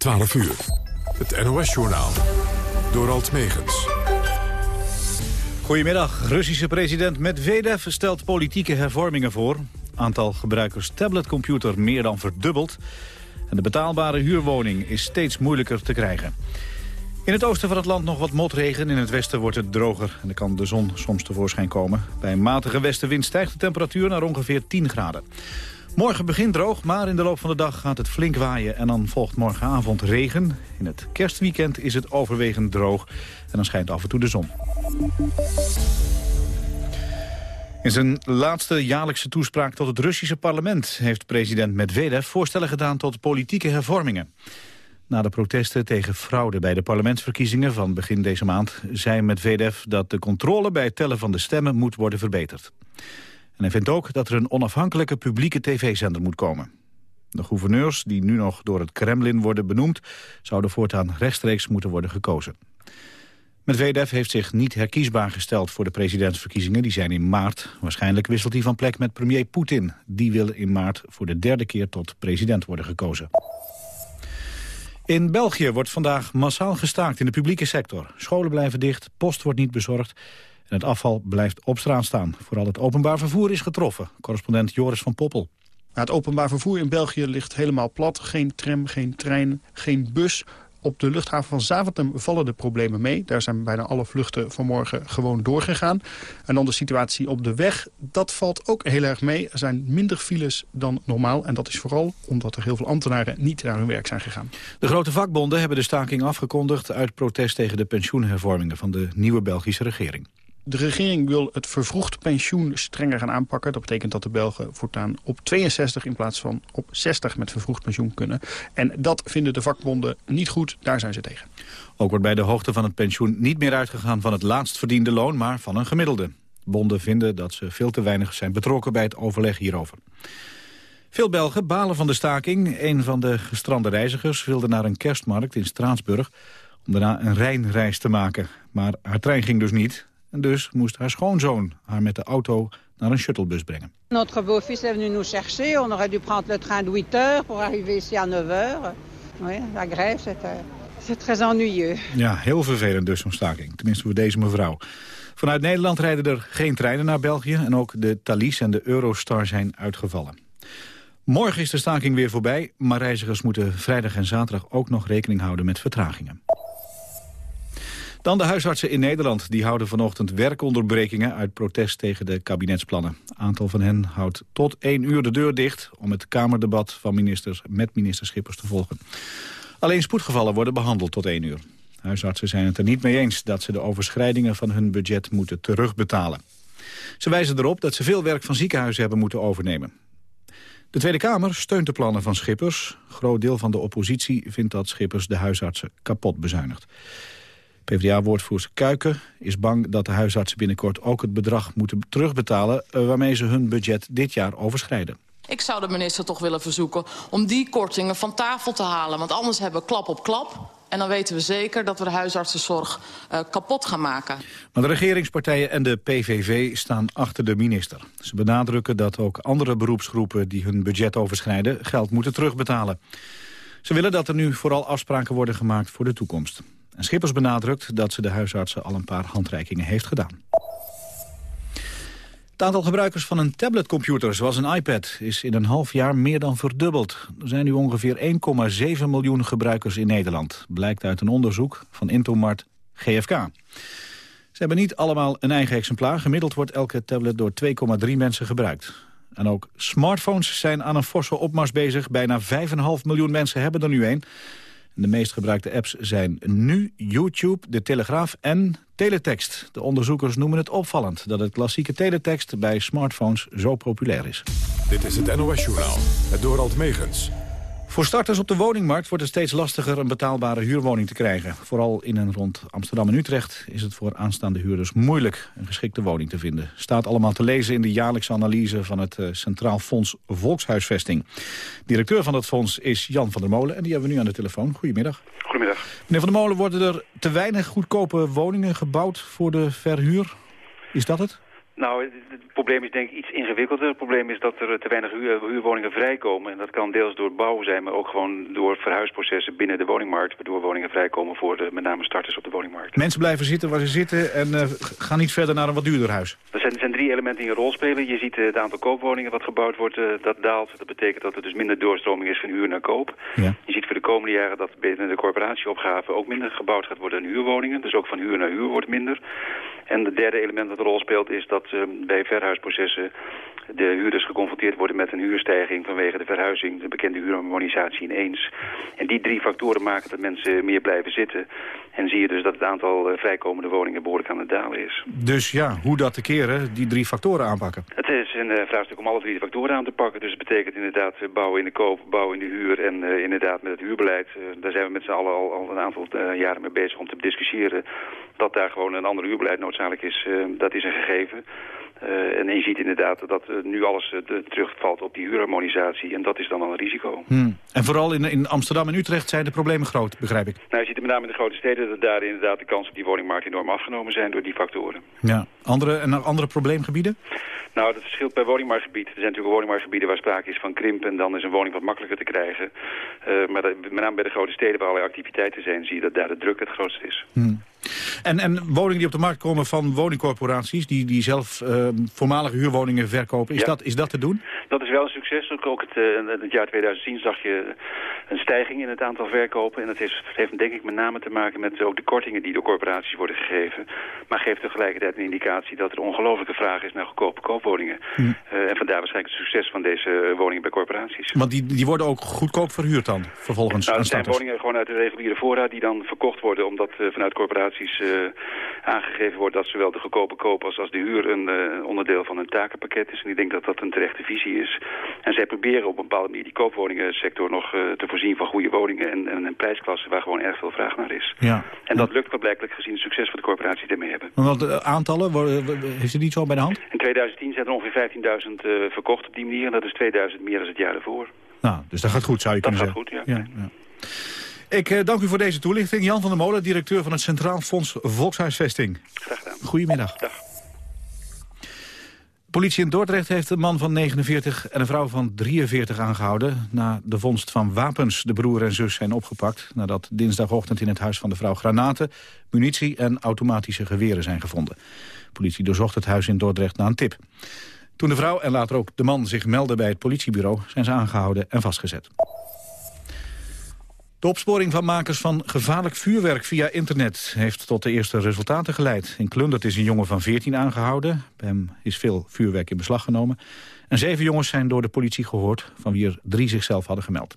12 uur. Het NOS-journaal. Door Alt Megens. Goedemiddag. Russische president Medvedev stelt politieke hervormingen voor. Aantal gebruikers tabletcomputer meer dan verdubbeld. En de betaalbare huurwoning is steeds moeilijker te krijgen. In het oosten van het land nog wat motregen. In het westen wordt het droger en dan kan de zon soms tevoorschijn komen. Bij een matige westenwind stijgt de temperatuur naar ongeveer 10 graden. Morgen begint droog, maar in de loop van de dag gaat het flink waaien... en dan volgt morgenavond regen. In het kerstweekend is het overwegend droog en dan schijnt af en toe de zon. In zijn laatste jaarlijkse toespraak tot het Russische parlement... heeft president Medvedev voorstellen gedaan tot politieke hervormingen. Na de protesten tegen fraude bij de parlementsverkiezingen van begin deze maand... zei Medvedev dat de controle bij het tellen van de stemmen moet worden verbeterd. En hij vindt ook dat er een onafhankelijke publieke tv-zender moet komen. De gouverneurs, die nu nog door het Kremlin worden benoemd... zouden voortaan rechtstreeks moeten worden gekozen. Medvedev heeft zich niet herkiesbaar gesteld voor de presidentsverkiezingen. Die zijn in maart. Waarschijnlijk wisselt hij van plek met premier Poetin. Die wil in maart voor de derde keer tot president worden gekozen. In België wordt vandaag massaal gestaakt in de publieke sector. Scholen blijven dicht, post wordt niet bezorgd en het afval blijft op straat staan. Vooral het openbaar vervoer is getroffen. Correspondent Joris van Poppel. Het openbaar vervoer in België ligt helemaal plat. Geen tram, geen trein, geen bus. Op de luchthaven van Zaventem vallen de problemen mee. Daar zijn bijna alle vluchten vanmorgen gewoon doorgegaan. En dan de situatie op de weg, dat valt ook heel erg mee. Er zijn minder files dan normaal. En dat is vooral omdat er heel veel ambtenaren niet naar hun werk zijn gegaan. De grote vakbonden hebben de staking afgekondigd... uit protest tegen de pensioenhervormingen van de nieuwe Belgische regering. De regering wil het vervroegd pensioen strenger gaan aanpakken. Dat betekent dat de Belgen voortaan op 62 in plaats van op 60 met vervroegd pensioen kunnen. En dat vinden de vakbonden niet goed, daar zijn ze tegen. Ook wordt bij de hoogte van het pensioen niet meer uitgegaan van het laatst verdiende loon, maar van een gemiddelde. Bonden vinden dat ze veel te weinig zijn betrokken bij het overleg hierover. Veel Belgen balen van de staking. Een van de gestrande reizigers wilde naar een kerstmarkt in Straatsburg... om daarna een Rijnreis te maken. Maar haar trein ging dus niet. En dus moest haar schoonzoon haar met de auto naar een shuttlebus brengen. Notre beau-fils est venu nous chercher. On aurait dû prendre le train de 8 heures pour arriver ici à 9 heures. Oui, la grève, c'est très ennuyeux. Ja, heel vervelend dus zo'n staking. Tenminste voor deze mevrouw. Vanuit Nederland rijden er geen treinen naar België... en ook de Thalys en de Eurostar zijn uitgevallen. Morgen is de staking weer voorbij, maar reizigers moeten vrijdag en zaterdag ook nog rekening houden met vertragingen. Dan de huisartsen in Nederland. Die houden vanochtend werkonderbrekingen uit protest tegen de kabinetsplannen. Aantal van hen houdt tot één uur de deur dicht... om het Kamerdebat van ministers met minister Schippers te volgen. Alleen spoedgevallen worden behandeld tot één uur. Huisartsen zijn het er niet mee eens dat ze de overschrijdingen van hun budget moeten terugbetalen. Ze wijzen erop dat ze veel werk van ziekenhuizen hebben moeten overnemen. De Tweede Kamer steunt de plannen van Schippers. Groot deel van de oppositie vindt dat Schippers de huisartsen kapot bezuinigt. PvdA-woordvoerster Kuiken is bang dat de huisartsen binnenkort ook het bedrag moeten terugbetalen... Eh, waarmee ze hun budget dit jaar overschrijden. Ik zou de minister toch willen verzoeken om die kortingen van tafel te halen. Want anders hebben we klap op klap. En dan weten we zeker dat we de huisartsenzorg uh, kapot gaan maken. Maar de regeringspartijen en de PVV staan achter de minister. Ze benadrukken dat ook andere beroepsgroepen die hun budget overschrijden... geld moeten terugbetalen. Ze willen dat er nu vooral afspraken worden gemaakt voor de toekomst. En Schippers benadrukt dat ze de huisartsen al een paar handreikingen heeft gedaan. Het aantal gebruikers van een tabletcomputer, zoals een iPad, is in een half jaar meer dan verdubbeld. Er zijn nu ongeveer 1,7 miljoen gebruikers in Nederland, blijkt uit een onderzoek van Intomart GFK. Ze hebben niet allemaal een eigen exemplaar. Gemiddeld wordt elke tablet door 2,3 mensen gebruikt. En ook smartphones zijn aan een forse opmars bezig. Bijna 5,5 miljoen mensen hebben er nu een. De meest gebruikte apps zijn nu YouTube, De Telegraaf en Teletext. De onderzoekers noemen het opvallend dat het klassieke teletext bij smartphones zo populair is. Dit is het NOS Journaal, het Dorald Megens. Voor starters op de woningmarkt wordt het steeds lastiger een betaalbare huurwoning te krijgen. Vooral in en rond Amsterdam en Utrecht is het voor aanstaande huurders moeilijk een geschikte woning te vinden. Staat allemaal te lezen in de jaarlijkse analyse van het eh, Centraal Fonds Volkshuisvesting. Directeur van dat fonds is Jan van der Molen en die hebben we nu aan de telefoon. Goedemiddag. Goedemiddag. Meneer van der Molen, worden er te weinig goedkope woningen gebouwd voor de verhuur? Is dat het? Nou, het, het probleem is denk ik iets ingewikkelder. Het probleem is dat er te weinig huur, huurwoningen vrijkomen. En dat kan deels door bouw zijn, maar ook gewoon door verhuisprocessen binnen de woningmarkt. Waardoor woningen vrijkomen voor de, met name starters op de woningmarkt. Mensen blijven zitten waar ze zitten en uh, gaan niet verder naar een wat duurder huis. Er zijn, er zijn drie elementen die een rol spelen. Je ziet uh, het aantal koopwoningen wat gebouwd wordt, uh, dat daalt. Dat betekent dat er dus minder doorstroming is van huur naar koop. Ja. Je ziet voor de komende jaren dat binnen de corporatieopgave ook minder gebouwd gaat worden aan huurwoningen. Dus ook van huur naar huur wordt minder. En het derde element dat een rol speelt is dat uh, bij verhuisprocessen de huurders geconfronteerd worden met een huurstijging vanwege de verhuizing, de bekende huurharmonisatie ineens. En die drie factoren maken dat mensen meer blijven zitten. En zie je dus dat het aantal uh, vrijkomende woningen behoorlijk aan het dalen is. Dus ja, hoe dat te keren, die drie factoren aanpakken? Het is een uh, vraagstuk om alle drie de factoren aan te pakken. Dus het betekent inderdaad bouwen in de koop, bouwen in de huur en uh, inderdaad met het huurbeleid. daar zijn we met z'n allen al, al, een aantal jaren mee bezig om te discussiëren dat daar gewoon een ander huurbeleid noodzakelijk is. dat is een gegeven. Uh, en je ziet inderdaad dat uh, nu alles uh, terugvalt op die huurharmonisatie. En dat is dan al een risico. Hmm. En vooral in, in Amsterdam en Utrecht zijn de problemen groot, begrijp ik. Nou, je ziet met name in de grote steden dat daar inderdaad de kans op die woningmarkt enorm afgenomen zijn door die factoren. Ja. Andere, en andere probleemgebieden? Nou, dat verschilt per woningmarktgebied. Er zijn natuurlijk woningmarktgebieden waar sprake is van krimp en dan is een woning wat makkelijker te krijgen. maar dat, met name bij de grote steden waar allerlei activiteiten zijn, zie je dat daar de druk het grootst is. Hmm. En, en woningen die op de markt komen van woningcorporaties... die, die zelf uh, voormalige huurwoningen verkopen, is, ja. dat, is dat te doen? Dat is wel een succes. Ook het, uh, het jaar 2010 zag je een stijging in het aantal verkopen. En dat heeft, heeft denk ik met name te maken met ook de kortingen die door corporaties worden gegeven. Maar geeft tegelijkertijd een indicatie dat er ongelooflijke vraag is naar goedkope koopwoningen. Hm. Uh, en vandaar waarschijnlijk het succes van deze woningen bij corporaties. Want die, die worden ook goedkoop verhuurd dan, vervolgens nou, het zijn starters? woningen gewoon uit de reguliere voorraad die dan verkocht worden... omdat vanuit corporaties aangegeven wordt dat zowel de goedkope koop als, als de huur een uh, onderdeel van hun takenpakket is. En ik denk dat dat een terechte visie is. En zij proberen op een bepaalde manier die koopwoningensector nog uh, te voorzien van goede woningen en, en, en prijsklassen waar gewoon erg veel vraag naar is. Ja. En dat lukt wel blijkelijk gezien het succes van de corporaties die ermee hebben. Want de aantallen, heeft u niet zo bij de hand? In 2010 zijn er ongeveer 15.000 uh, verkocht op die manier en dat is 2000 meer dan het jaar ervoor. Nou, dus dat gaat goed zou je dat kunnen gaat zeggen. goed, ja. ja, ja. Ik uh, dank u voor deze toelichting. Jan van der Molen, directeur van het Centraal Fonds Volkshuisvesting. Graag gedaan. Goedemiddag. Dag. Politie in Dordrecht heeft een man van 49 en een vrouw van 43 aangehouden... na de vondst van wapens. De broer en zus zijn opgepakt nadat dinsdagochtend in het huis van de vrouw granaten... munitie en automatische geweren zijn gevonden. De politie doorzocht het huis in Dordrecht na een tip. Toen de vrouw en later ook de man zich melden bij het politiebureau... zijn ze aangehouden en vastgezet. De opsporing van makers van gevaarlijk vuurwerk via internet heeft tot de eerste resultaten geleid. In Klundert is een jongen van 14 aangehouden. Bij hem is veel vuurwerk in beslag genomen. En zeven jongens zijn door de politie gehoord, van wie er drie zichzelf hadden gemeld.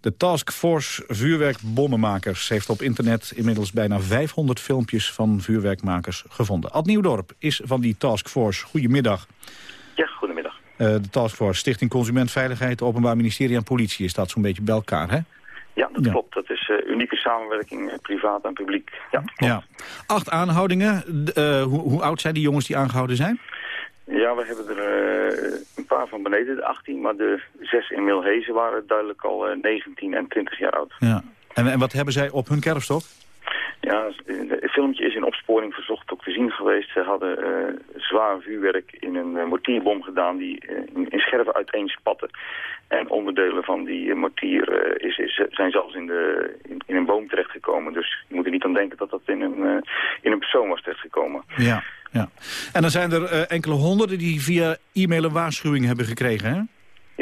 De Taskforce Vuurwerkbommenmakers heeft op internet inmiddels bijna 500 filmpjes van vuurwerkmakers gevonden. Ad Nieuwdorp is van die Taskforce. Goedemiddag. Ja, goedemiddag. Uh, de Taskforce, Stichting Consumentveiligheid, Openbaar Ministerie en Politie is dat zo'n beetje bij elkaar, hè? Ja, dat Ja. klopt. Dat is uh, unieke samenwerking, uh, privaat en publiek. Ja. Ja. Acht aanhoudingen. Eh, hoe, hoe oud zijn die jongens die aangehouden zijn? Ja, we hebben er een paar van beneden de 18, maar de zes in Milhezen waren duidelijk al uh, 19 en 20 jaar oud. Ja. En, en wat hebben zij op hun kerfstok? Ja, het filmpje is in opsporing verzocht ook te zien geweest. Ze hadden uh, zwaar vuurwerk in een uh, mortierbom gedaan die uh, in, in scherven uiteenspatte. En onderdelen van die mortier is, is, zijn zelfs in, de, in, in, een boom terechtgekomen. Dus je moet er niet aan denken dat dat in een, in een persoon was terechtgekomen. Ja, ja. En dan zijn er enkele honderden die via e-mail een waarschuwing hebben gekregen, hè?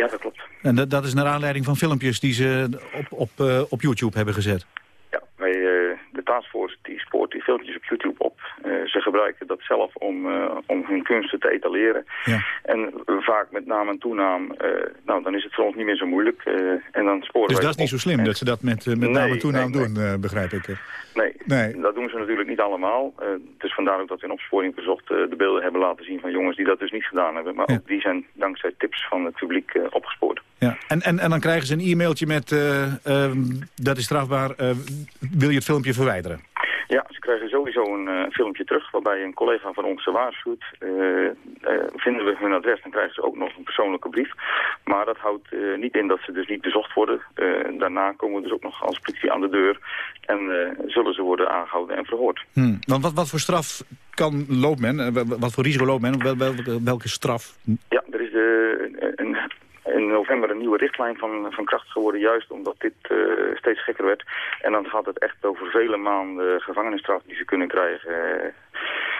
Ja, dat klopt. En dat, dat is naar aanleiding van filmpjes die ze op, op, op YouTube hebben gezet? Ja, wij, taskforce die spoort die filmpjes op YouTube op. Uh, ze gebruiken dat zelf om, uh, om hun kunsten te etaleren. Ja. En vaak met naam en toenaam, nou dan is het voor ons niet meer zo moeilijk. en dan sporen dus dat is niet zo slim en... dat ze dat met, met nee, naam en toenaam nee, doen, nee. begrijp ik. Nee, nee, dat doen ze natuurlijk niet allemaal. dus vandaar ook dat we in opsporing verzocht de beelden hebben laten zien van jongens die dat dus niet gedaan hebben. Maar Ja. ook die zijn dankzij tips van het publiek opgespoord. Ja. En, en, en dan krijgen ze een e-mailtje met, dat is strafbaar, wil je het filmpje verwijderen? Ja, ze krijgen sowieso een filmpje terug waarbij een collega van ons waarschuwt. vinden we hun adres, dan krijgen ze ook nog een persoonlijke brief. Maar dat houdt niet in dat ze dus niet bezocht worden. daarna komen we dus ook nog als politie aan de deur en zullen ze worden aangehouden en verhoord. Hmm. Want wat, wat voor straf kan loopt men? Wat voor risico loopt men? Wel, welke, welke straf? Ja, er is de, een, in november een nieuwe richtlijn van, van kracht geworden... juist omdat dit uh, steeds gekker werd. En dan gaat het echt over vele maanden gevangenisstraf die ze kunnen krijgen.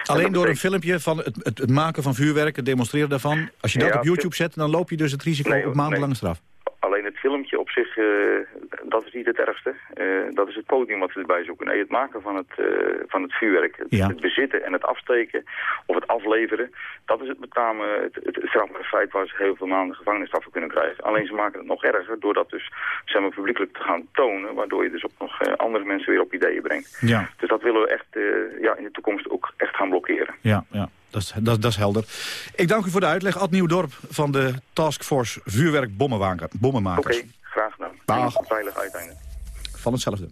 Alleen door een filmpje van het, het, het, maken van vuurwerk, het demonstreren daarvan... als je dat op YouTube zet, dan loop je dus het risico op maandenlange straf. Alleen het filmpje op zich, uh, dat is niet het ergste. Uh, dat is het podium wat ze erbij zoeken. Nee, het maken van het, uh, van het vuurwerk. Het, ja. het, bezitten en het afsteken of het afleveren. Dat is het met name het, het, het feit waar ze heel veel maanden gevangenisstraf voor kunnen krijgen. Alleen ze maken het nog erger door dat dus zeg maar, publiekelijk te gaan tonen. Waardoor je dus ook nog andere mensen weer op ideeën brengt. Ja. Dus dat willen we echt ja, in de toekomst ook echt gaan blokkeren. Ja, ja. Dat is, dat, dat is helder. Ik dank u voor de uitleg. Ad Nieuwdorp van de Taskforce Vuurwerk Bommenmakers. Dag. Veilig uiteindelijk. Van hetzelfde.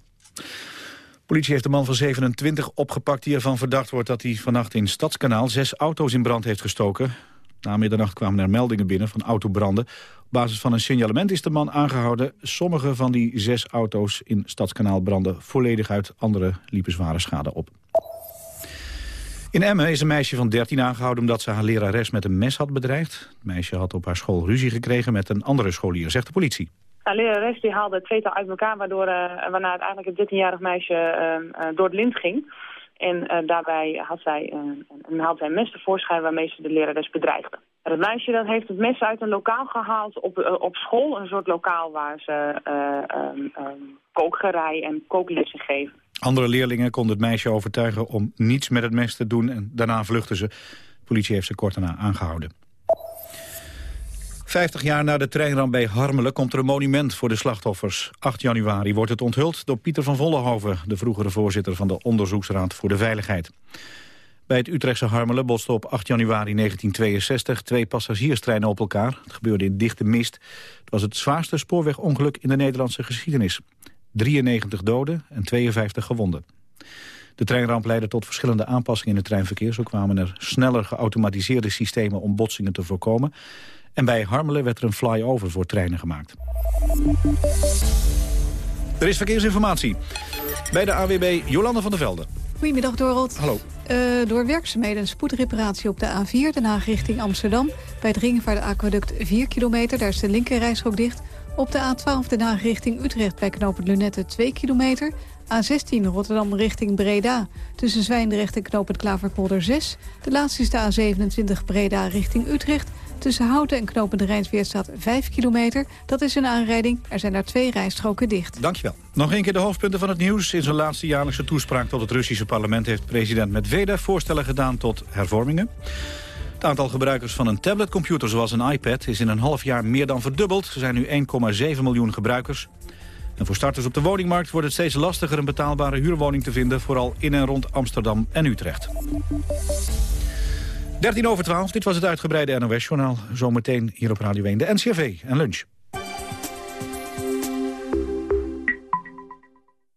Politie heeft de man van 27 opgepakt die ervan verdacht wordt dat hij vannacht in Stadskanaal zes auto's in brand heeft gestoken. Na middernacht kwamen er meldingen binnen van autobranden. Op basis van een signalement is de man aangehouden. Sommige van die zes auto's in Stadskanaal branden volledig uit. Andere liepen zware schade op. In Emmen is een meisje van 13 aangehouden omdat ze haar lerares met een mes had bedreigd. Het meisje had op haar school ruzie gekregen met een andere scholier, zegt de politie. De lerares die haalde het tweetal uit elkaar, waardoor, uh, waarna het eigenlijk het 13-jarig meisje uh, door het lint ging. En daarbij had zij, had zij een mes tevoorschijn waarmee ze de lerares bedreigde. Het meisje dat heeft het mes uit een lokaal gehaald op, op school. Een soort lokaal waar ze um, um, kookgerei en kooklessen geven. Andere leerlingen konden het meisje overtuigen om niets met het mes te doen... en daarna vluchtten ze. De politie heeft ze kort daarna aangehouden. 50 jaar na de treinramp bij Harmelen komt er een monument voor de slachtoffers. 8 januari wordt het onthuld door Pieter van Vollenhoven... de vroegere voorzitter van de Onderzoeksraad voor de Veiligheid. Bij het Utrechtse Harmelen botsten op 8 januari 1962 twee passagierstreinen op elkaar. Het gebeurde in dichte mist. Het was het zwaarste spoorwegongeluk in de Nederlandse geschiedenis. 93 doden en 52 gewonden. De treinramp leidde tot verschillende aanpassingen in het treinverkeer. Zo kwamen er sneller geautomatiseerde systemen om botsingen te voorkomen. En bij Harmelen werd er een flyover voor treinen gemaakt. Er is verkeersinformatie. Bij de AWB Jolanda van der Velde. Goedemiddag, Dorot. Hallo. Uh, door werkzaamheden een spoedreparatie op de A4, Den Haag richting Amsterdam. Bij het Ringvaart-aquaduct 4 kilometer, daar is de linkerrijstrook dicht. Op de A12 Den Haag richting Utrecht bij knooppunt Lunette 2 kilometer. A16 Rotterdam richting Breda. Tussen Zwijndrecht en knooppunt Klaverpolder 6. De laatste is de A27 Breda richting Utrecht. Tussen Houten en knooppunt Rijnsweer staat 5 kilometer. Dat is een aanrijding. Er zijn daar twee rijstroken dicht. Dankjewel. Nog een keer de hoofdpunten van het nieuws. In zijn laatste jaarlijkse toespraak tot het Russische parlement... heeft president Medvedev voorstellen gedaan tot hervormingen. Het aantal gebruikers van een tabletcomputer zoals een iPad... is in een half jaar meer dan verdubbeld. Er zijn nu 1,7 miljoen gebruikers. En voor starters op de woningmarkt wordt het steeds lastiger... een betaalbare huurwoning te vinden, vooral in en rond Amsterdam en Utrecht. 13 over 12, dit was het uitgebreide NOS-journaal. Zometeen hier op Radio 1 de NCRV en lunch.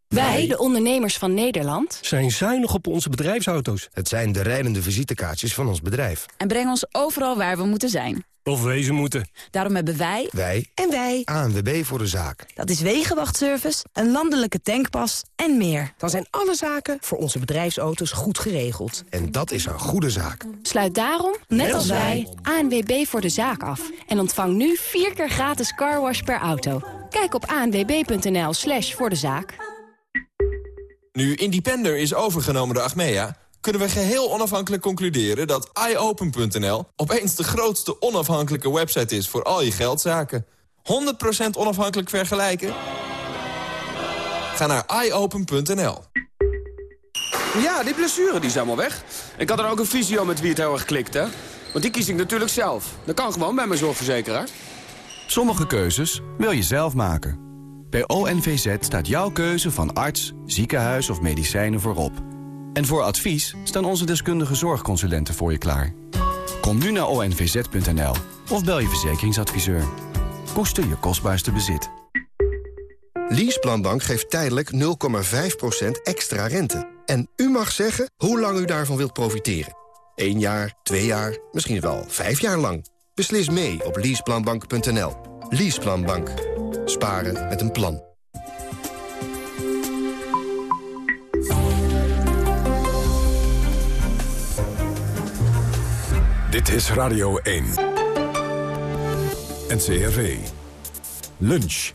Wij, de ondernemers van Nederland, zijn zuinig op onze bedrijfsauto's. Het zijn de rijdende visitekaartjes van ons bedrijf. En brengen ons overal waar we moeten zijn. Of wezen moeten. Daarom hebben wij... Wij. En wij. ANWB voor de zaak. Dat is wegenwachtservice, een landelijke tankpas en meer. Dan zijn alle zaken voor onze bedrijfsauto's goed geregeld. En dat is een goede zaak. Sluit daarom, net, als wij, ANWB voor de zaak af. En ontvang nu vier keer gratis carwash per auto. Kijk op anwb.nl slash voor de zaak. Nu Independer is overgenomen door Achmea kunnen we geheel onafhankelijk concluderen dat iOpen.nl opeens de grootste onafhankelijke website is voor al je geldzaken. 100% onafhankelijk vergelijken? Ga naar iOpen.nl. Ja, die blessure die is helemaal weg. Ik had er ook een visio met wie het heel erg klikt, hè? Want die kies ik natuurlijk zelf. Dat kan gewoon bij mijn zorgverzekeraar. Sommige keuzes wil je zelf maken. Bij ONVZ staat jouw keuze van arts, ziekenhuis of medicijnen voorop. En voor advies staan onze deskundige zorgconsulenten voor je klaar. Kom nu naar onvz.nl of bel je verzekeringsadviseur. Koester je kostbaarste bezit. Leaseplanbank geeft tijdelijk 0,5% extra rente. En u mag zeggen hoe lang u daarvan wilt profiteren. Eén jaar, twee jaar, misschien wel vijf jaar lang. Beslis mee op leaseplanbank.nl. Leaseplanbank. Sparen met een plan. Dit is Radio 1. NCRV. Lunch.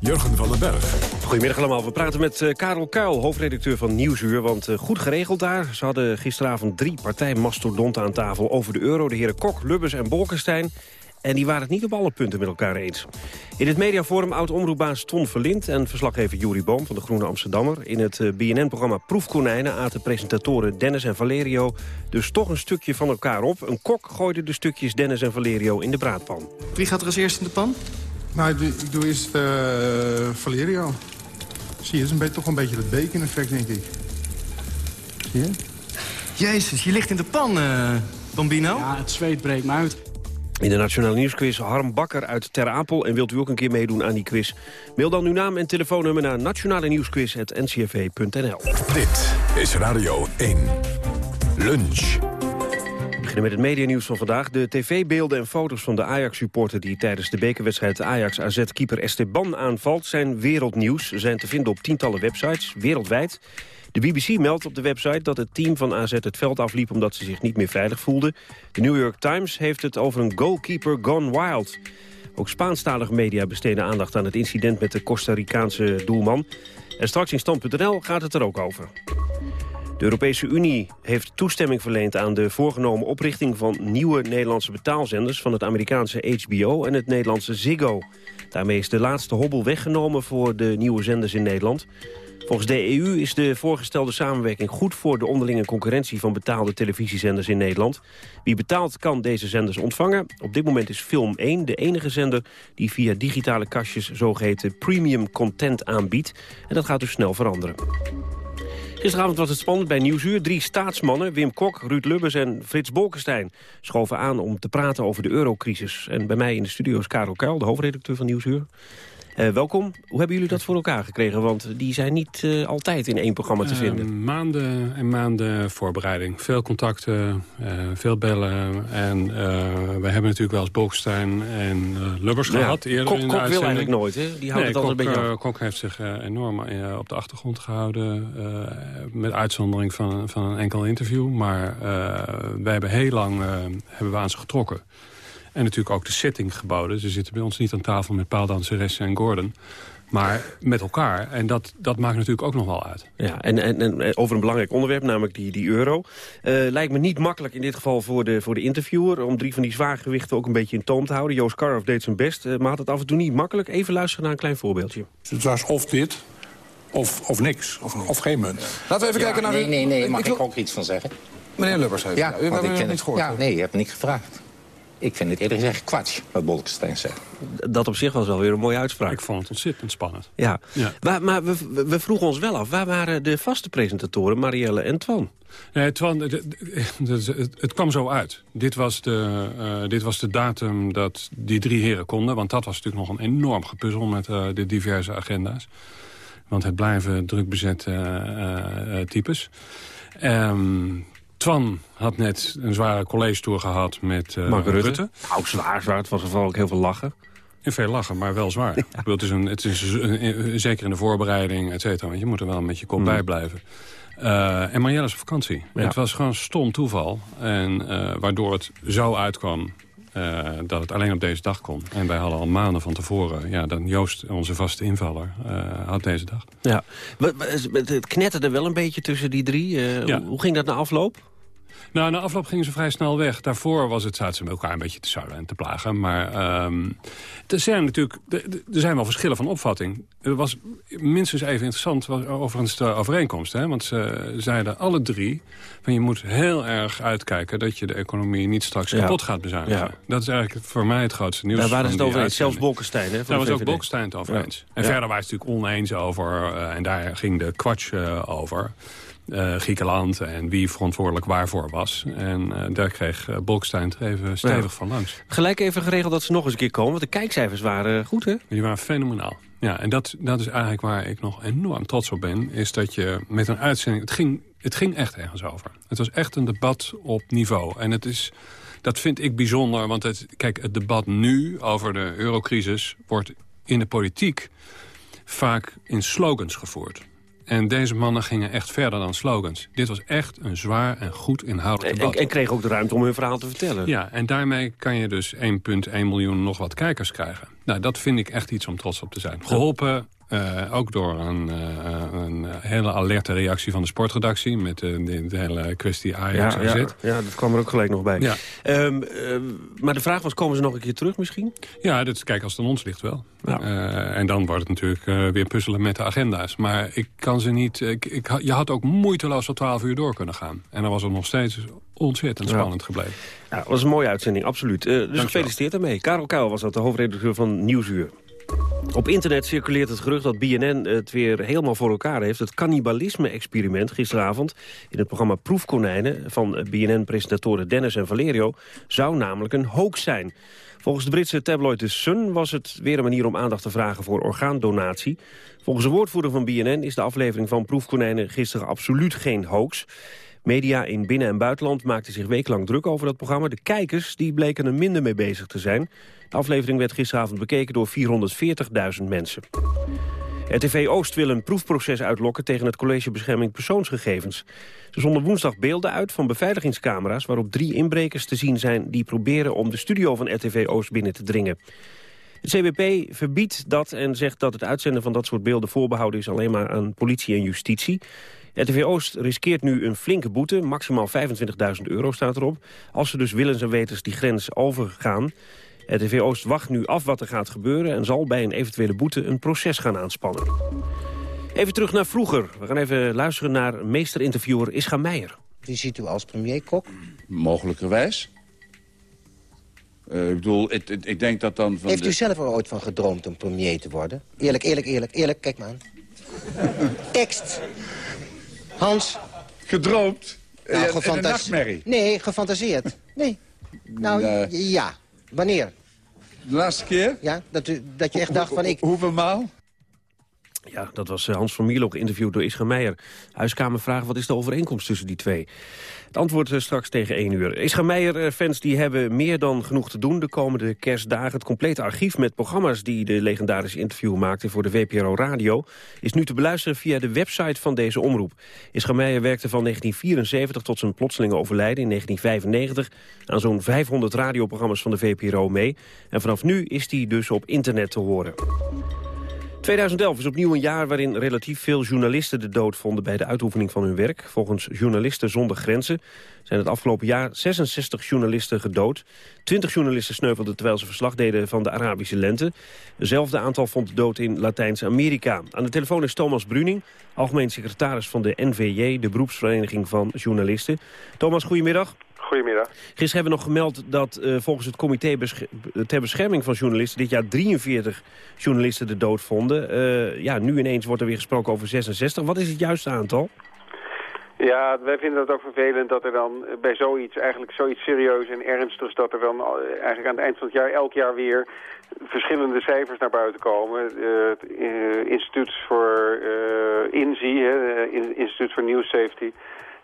Jurgen van den Berg. Goedemiddag allemaal. We praten met uh, Karel Kuil, hoofdredacteur van Nieuwsuur. Want uh, goed geregeld daar. Ze hadden gisteravond drie partijmastodonten aan tafel over de euro. De heren Kok, Lubbers en Bolkestein. En die waren het niet op alle punten met elkaar eens. In het mediaforum oud-omroepbaas Ton Verlind en verslaggever Juri Boom van de Groene Amsterdammer. In het uh, BNN-programma Proefkonijnen aten presentatoren Dennis en Valerio dus toch een stukje van elkaar op. Een kok gooide de stukjes Dennis en Valerio in de braadpan. Wie gaat er als eerste in de pan? Nou, ik doe, ik doe eerst uh, Valerio. Zie je, dat is een beetje, toch een beetje het bacon-effect, denk ik. Zie je? Jezus, je ligt in de pan, uh, Bambino. Ja, het zweet breekt me uit. In de Nationale Nieuwsquiz Harm Bakker uit Ter Apel. En wilt u ook een keer meedoen aan die quiz? Mail dan uw naam en telefoonnummer naar nationale nieuwsquiz.ncrv.nl. Dit is Radio 1. Lunch. We beginnen met het medianieuws van vandaag. De tv-beelden en foto's van de Ajax-supporter... die tijdens de bekerwedstrijd Ajax-AZ-keeper Esteban aanvalt... zijn wereldnieuws, zijn te vinden op tientallen websites, wereldwijd. De BBC meldt op de website dat het team van AZ het veld afliep... omdat ze zich niet meer veilig voelden. De New York Times heeft het over een goalkeeper gone wild. Ook Spaanstalige media besteden aandacht aan het incident... met de Costa Ricaanse doelman. En straks in stand.nl gaat het er ook over. De Europese Unie heeft toestemming verleend aan de voorgenomen oprichting van nieuwe Nederlandse betaalzenders van het Amerikaanse HBO en het Nederlandse Ziggo. Daarmee is de laatste hobbel weggenomen voor de nieuwe zenders in Nederland. Volgens de EU is de voorgestelde samenwerking goed voor de onderlinge concurrentie van betaalde televisiezenders in Nederland. Wie betaalt kan deze zenders ontvangen. Op dit moment is Film 1 de enige zender die via digitale kastjes zogeheten premium content aanbiedt. En dat gaat dus snel veranderen. Gisteravond was het spannend bij Nieuwsuur. Drie staatsmannen, Wim Kok, Ruud Lubbers en Frits Bolkestein... schoven aan om te praten over de eurocrisis. En bij mij in de studio is Karel Kuil, de hoofdredacteur van Nieuwsuur. Uh, welkom. Hoe hebben jullie dat voor elkaar gekregen? Want die zijn niet uh, altijd in één programma te vinden. Uh, maanden en maanden voorbereiding. Veel contacten, veel bellen. En we hebben natuurlijk wel eens Bolkestein en Lubbers ja, gehad. Eerder Kok, in de Kok wil eigenlijk nooit, hè? Die houdt nee, het altijd Kok, een beetje. Kok heeft zich enorm op de achtergrond gehouden. Met uitzondering van, van een enkel interview. Maar wij hebben heel lang hebben we aan ze getrokken. En natuurlijk ook de setting geboden. Ze zitten bij ons niet aan tafel met paaldanseressen en Gordon. Maar met elkaar. En dat, dat maakt natuurlijk ook nog wel uit. Ja, en, en, en over een belangrijk onderwerp, namelijk die, die euro. Uh, lijkt me niet makkelijk in dit geval voor de, voor de interviewer... om drie van die zwaargewichten ook een beetje in toom te houden. Joost Karhoff deed zijn best, uh, maar had het af en toe niet makkelijk. Even luisteren naar een klein voorbeeldje. Het was of dit, of, of niks, of, of geen munt. Laten we even Ja, kijken naar... Nee, u- nee, nee, mag ik ook iets van zeggen? Meneer Lubbers heeft Ja, ja, u want hebt ik het ken niet gehoord. Ja, nee, je hebt het niet gevraagd. Ik vind het eerlijk gezegd kwats, wat Bolkestein zegt. Dat op zich was wel weer een mooie uitspraak. Ik vond het ontzettend spannend. Ja, Ja. Maar, maar we, we- vroegen ons wel af, waar waren de vaste presentatoren Marielle en Twan? Nee, Twan, het, het, het- het kwam zo uit. Dit was, de, eh, dit was de datum dat die drie heren konden. Want dat was natuurlijk nog een enorm gepuzzel met eh, de diverse agenda's. Want het blijven druk bezette eh, eh, types. Ehm, Twan had net een zware college tour gehad met Mark Rutte. Rutte. Nou, zwaar, zwaar. Het was vooral ook heel veel lachen. En veel lachen, maar wel zwaar. Ik bedoel, Het is, een, het is een- zeker in de voorbereiding, et cetera. Want je moet er wel met je kop Mm. bij blijven. Eh, en Marielle is op vakantie. Ja. Het was gewoon stom toeval. En waardoor het zo uitkwam eh, dat het alleen op deze dag kon. En wij hadden al maanden van tevoren... Ja, dan Joost, onze vaste invaller, eh, had deze dag. Ja. Het knetterde wel een beetje tussen die drie. Eh, Ja. Hoe ging dat na afloop? Nou, na afloop gingen ze vrij snel weg. Daarvoor was het, zaten ze elkaar een beetje te zuilen en te plagen. Maar ehm, er zijn natuurlijk er zijn wel verschillen van opvatting. Er was minstens even interessant was overigens de overeenkomst. Hè? Want ze zeiden alle drie... Van je moet heel erg uitkijken dat je de economie niet straks Ja. kapot gaat bezuinigen. Ja. Dat is eigenlijk voor mij het grootste nieuws Daar waren ze het over eens. Zelfs. Bolkestein, hè, Daar was ook. Bolkestein het over eens. En verder waren ze het natuurlijk oneens over. eh, en daar ging de kwats eh, over. Eh, Griekenland en wie verantwoordelijk waarvoor was. En uh, daar kreeg uh, Bolkestein er even stevig Ja. van langs. Gelijk even geregeld dat ze nog eens een keer komen. Want de kijkcijfers waren goed, hè? Die waren fenomenaal. Ja, en dat, dat is eigenlijk waar ik nog enorm trots op ben. Is dat je met een uitzending... Het ging, het ging echt ergens over. Het was echt een debat op niveau. En het is, dat vind ik bijzonder. Want het, kijk, het debat nu over de eurocrisis... wordt in de politiek vaak in slogans gevoerd. En deze mannen gingen echt verder dan slogans. Dit was echt een zwaar en goed inhoudelijk En, debat. en kregen ook de ruimte om hun verhaal te vertellen. Ja, en daarmee kan je dus 1,1 miljoen nog wat kijkers krijgen. Nou, dat vind ik echt iets om trots op te zijn. Geholpen eh, ook door een, eh, een hele alerte reactie van de sportredactie... met eh, de, hele kwestie Ajax ja, AZ. ja, ja, dat kwam er ook gelijk nog bij. Ja. Ehm, maar de vraag was, komen ze nog een keer terug misschien? Ja, dat, kijk, als het aan ons ligt wel. En dan wordt het natuurlijk weer puzzelen met de agenda's. Maar ik kan ze niet... Ik, ik, je had ook moeiteloos tot 12 uur door kunnen gaan. En dan was het nog steeds ontzettend spannend gebleven. Ja, dat was een mooie uitzending, absoluut. Dus gefeliciteerd daarmee. Karel Kuil was dat, de hoofdredacteur van Nieuwsuur. Op internet circuleert het gerucht dat BNN het weer helemaal voor elkaar heeft. Het cannibalisme-experiment gisteravond in het programma Proefkonijnen... van BNN-presentatoren Dennis en Valerio... zou namelijk een hoax zijn. Volgens de Britse tabloid The Sun was het weer een manier om aandacht te vragen voor orgaandonatie. Volgens de woordvoerder van BNN is de aflevering van Proefkonijnen gisteren absoluut geen hoax. Media in binnen- en buitenland maakten zich wekenlang druk over dat programma. De kijkers die bleken er minder mee bezig te zijn. De aflevering werd gisteravond bekeken door 440.000 mensen. RTV Oost wil een proefproces uitlokken tegen het College Bescherming Persoonsgegevens. Ze zonden woensdag beelden uit van beveiligingscamera's... waarop drie inbrekers te zien zijn die proberen om de studio van RTV Oost binnen te dringen. Het CBP verbiedt dat en zegt dat het uitzenden van dat soort beelden voorbehouden is alleen maar aan politie en justitie. RTV Oost riskeert nu een flinke boete, maximaal 25.000 euro staat erop, als ze dus willens en wetens die grens overgaan. RTV Oost wacht nu af wat er gaat gebeuren en zal bij een eventuele boete een proces gaan aanspannen. Even terug naar vroeger. We gaan even luisteren naar meesterinterviewer Ischa Meijer. Wie ziet u als premier-kok? Mogelijkerwijs. Eh, ik bedoel, ik, ik, ik denk dat dan van Heeft de... u zelf er ooit van gedroomd om premier te worden? Eerlijk, eerlijk, eerlijk, eerlijk. Kijk maar aan. Tekst. Hans. Gedroomd? Nou, Ja, in een gefantase- nachtmerrie? Nee, gefantaseerd. Nee. Nou, Nee. ja. Wanneer? De laatste keer? Ja, dat, u, dat je echt dacht van ik... Hoeveel maal? Ja, dat was eh, Hans van Mierlo geïnterviewd door Ischa Meijer. Huiskamer vraagt wat is de overeenkomst tussen die twee. Het antwoord eh, straks tegen 1 uur. Ischa Meijer-fans die hebben meer dan genoeg te doen de komende kerstdagen. Het complete archief met programma's die de legendarische interview maakte voor de VPRO Radio... is nu te beluisteren via de website van deze omroep. Ischa Meijer werkte van 1974 tot zijn plotselinge overlijden in 1995... aan zo'n 500 radioprogramma's van de VPRO mee. En vanaf nu is hij dus op internet te horen. 2011 is opnieuw een jaar waarin relatief veel journalisten de dood vonden bij de uitoefening van hun werk. Volgens Journalisten zonder Grenzen zijn het afgelopen jaar 66 journalisten gedood. 20 journalisten sneuvelden terwijl ze verslag deden van de Arabische lente. Hetzelfde aantal vond de dood in Latijns-Amerika. Aan de telefoon is Thomas Bruning, algemeen secretaris van de NVJ, de beroepsvereniging van journalisten. Thomas, goedemiddag. Goedemiddag. Gisteren hebben we nog gemeld dat eh, volgens het comité ter bescherming van journalisten... dit jaar 43 journalisten de dood vonden. Eh, ja, nu ineens wordt er weer gesproken over 66. Wat is het juiste aantal? Ja, wij vinden het ook vervelend dat er dan bij zoiets, eigenlijk zoiets serieus en ernstigs, dat er dan eh, eigenlijk aan het eind van het jaar elk jaar weer verschillende cijfers naar buiten komen. Het Instituut voor eh INSI, hè, In- Instituut voor News Safety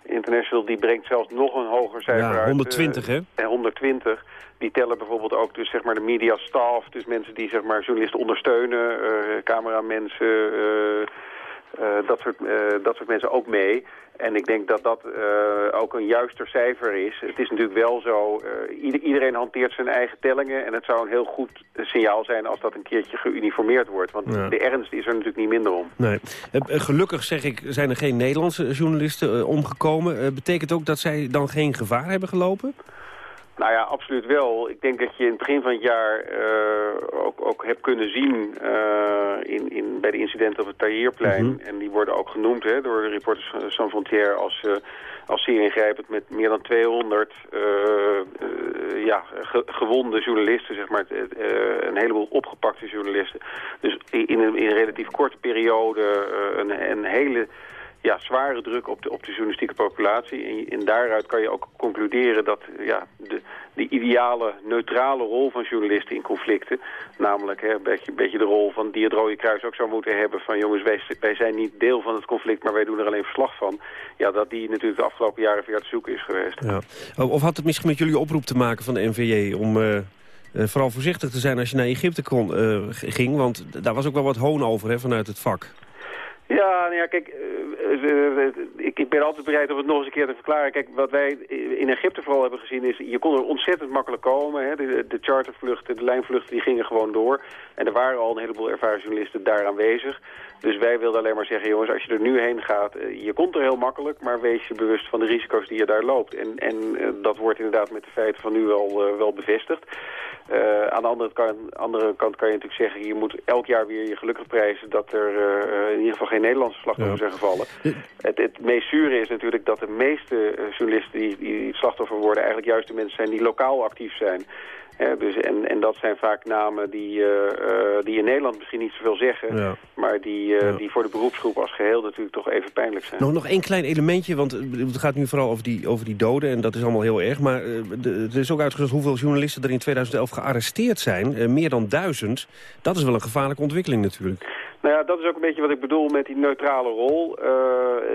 International, die brengt zelfs nog een hoger cijfer Ja, uit. 120 hè? Eh, 120. Die tellen bijvoorbeeld ook dus zeg maar de media staff, dus mensen die zeg maar journalisten ondersteunen, eh cameramensen, eh, eh, dat, soort, eh, dat soort mensen ook mee. En ik denk dat dat eh, ook een juister cijfer is. Het is natuurlijk wel zo, eh, ieder- iedereen hanteert zijn eigen tellingen en het zou een heel goed signaal zijn als dat een keertje geuniformeerd wordt. Want Ja. de ernst is er natuurlijk niet minder om. Nee. Eh, gelukkig, zeg ik, zijn er geen Nederlandse journalisten omgekomen. Betekent ook dat zij dan geen gevaar hebben gelopen? Nou ja, absoluut wel. Ik denk dat je in het begin van het jaar eh, ook, ook hebt kunnen zien eh, in, in, bij de incidenten op het Tahrirplein. Mhm. En die worden ook genoemd hè, door de Reporters Sans Frontières als, eh, als zeer ingrijpend met meer dan 200 eh, eh, ja, ge- gewonde journalisten, zeg maar. Een heleboel opgepakte journalisten. Dus in een, in een relatief korte periode een, een hele ja, zware druk op de, op de journalistieke populatie. En, en daaruit kan je ook concluderen dat ja, de, de ideale, neutrale rol van journalisten in conflicten... namelijk hè, een, beetje, beetje de rol van die Kruis ook zou moeten hebben... van jongens, wij, wij zijn niet deel van het conflict, maar wij doen er alleen verslag van. Ja, dat die natuurlijk de afgelopen jaren weer te zoeken is geweest. Ja. Of had het misschien met jullie oproep te maken van de NVJ... om uh, vooral voorzichtig te zijn als je naar Egypte kon, uh, ging? Want daar was ook wel wat hoon over hè, vanuit het vak. Ja, nou ja, kijk, ik, ik, ben altijd bereid om het nog eens een keer te verklaren. Kijk, wat wij in Egypte vooral hebben gezien is... je kon er ontzettend makkelijk komen. Hè. De, chartervluchten, de lijnvluchten, die gingen gewoon door. En er waren al een heleboel ervaren journalisten daar aanwezig. Dus wij wilden alleen maar zeggen, jongens, als je er nu heen gaat... je komt er heel makkelijk, maar wees je bewust van de risico's die je daar loopt. En, en dat wordt inderdaad met de feiten van nu wel, bevestigd. Aan de andere kant, andere kant kan je natuurlijk zeggen... je moet elk jaar weer je gelukkig prijzen... dat er in ieder geval geen Nederlandse slachtoffers zijn gevallen. Het, het meest zure is natuurlijk dat de meeste journalisten... Die, die slachtoffer worden eigenlijk juist de mensen zijn... die lokaal actief zijn dus, en, en dat zijn vaak namen die, uh, die in Nederland misschien niet zoveel zeggen... maar die, uh, die voor de beroepsgroep als geheel natuurlijk toch even pijnlijk zijn. Nog, nog één klein elementje, want het gaat nu vooral over die, over die doden... en dat is allemaal heel erg, maar de, er is ook uitgezocht hoeveel journalisten er in 2011 gearresteerd zijn. meer dan duizend. Dat is wel een gevaarlijke ontwikkeling natuurlijk. Nou ja, dat is ook een beetje wat ik bedoel met die neutrale rol.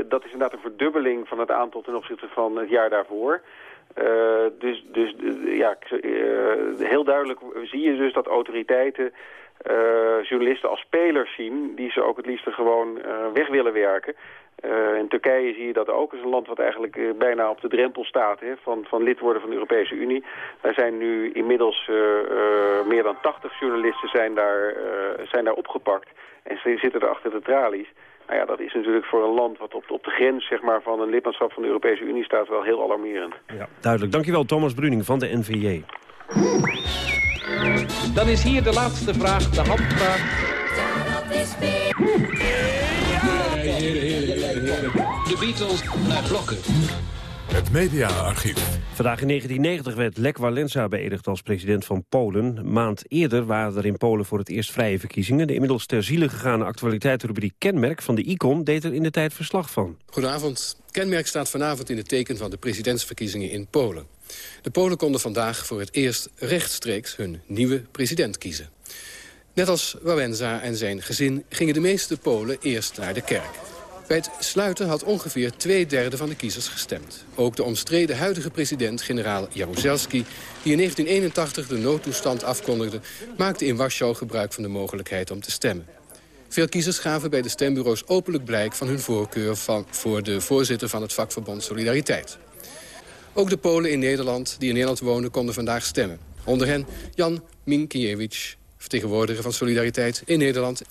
dat is inderdaad een verdubbeling van het aantal ten opzichte van het jaar daarvoor... Uh, dus dus ja, uh, heel duidelijk zie je dus dat autoriteiten journalisten als spelers zien... die ze ook het liefst gewoon weg willen werken. In Turkije zie je dat ook. Het is een land wat eigenlijk bijna op de drempel staat hè, van, van lid worden van de Europese Unie. Daar zijn nu inmiddels meer dan 80 journalisten zijn daar, zijn daar opgepakt. En ze zitten er achter de tralies. Nou ja, dat is natuurlijk voor een land wat op, op de grens zeg maar, van een lidmaatschap van de Europese Unie staat wel heel alarmerend. Ja, duidelijk. Dankjewel Thomas Bruning van de NVJ. Dan is hier de laatste vraag, de handvraag. De Beatles naar blokken. Het mediaarchief. Vandaag in 1990 werd Lech Walesa beëdigd als president van Polen. Een maand eerder waren er in Polen voor het eerst vrije verkiezingen. De inmiddels ter ziele gegaane actualiteitsrubriek Kenmerk van de ICON deed er in de tijd verslag van. Goedenavond. Kenmerk staat vanavond in het teken van de presidentsverkiezingen in Polen. De Polen konden vandaag voor het eerst rechtstreeks hun nieuwe president kiezen. Net als Wałęsa en zijn gezin gingen de meeste Polen eerst naar de kerk. Bij het sluiten had ongeveer twee derde van de kiezers gestemd. Ook de omstreden huidige president, generaal Jaruzelski... die in 1981 de noodtoestand afkondigde... maakte in Warschau gebruik van de mogelijkheid om te stemmen. Veel kiezers gaven bij de stembureaus openlijk blijk van hun voorkeur... Voor de voorzitter van het vakverbond Solidariteit. Ook de Polen in Nederland, die in Nederland wonen, konden vandaag stemmen. Onder hen Jan Minkiewicz, vertegenwoordiger van Solidariteit in Nederland.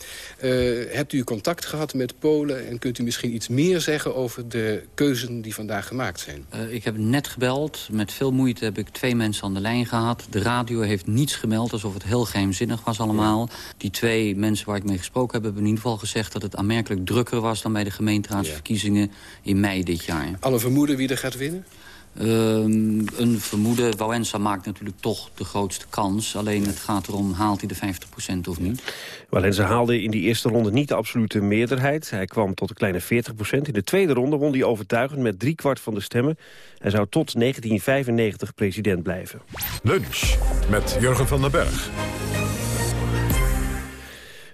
Uh, hebt u contact gehad met Polen en kunt u misschien iets meer zeggen over de keuzen die vandaag gemaakt zijn? Uh, ik heb net gebeld. Met veel moeite heb ik twee mensen aan de lijn gehad. De radio heeft niets gemeld, alsof het heel geheimzinnig was allemaal. Die twee mensen waar ik mee gesproken heb, hebben in ieder geval gezegd... dat het aanmerkelijk drukker was dan bij de gemeenteraadsverkiezingen in mei dit jaar. Alle vermoeden wie er gaat winnen? Um, een vermoeden, Wałęsa maakt natuurlijk toch de grootste kans. Alleen het gaat erom, haalt hij de 50% of niet? Wałęsa haalde in die eerste ronde niet de absolute meerderheid. Hij kwam tot een kleine 40%. In de tweede ronde won hij overtuigend met driekwart van de stemmen. Hij zou tot 1995 president blijven. Lunch met Jurgen van den Berg.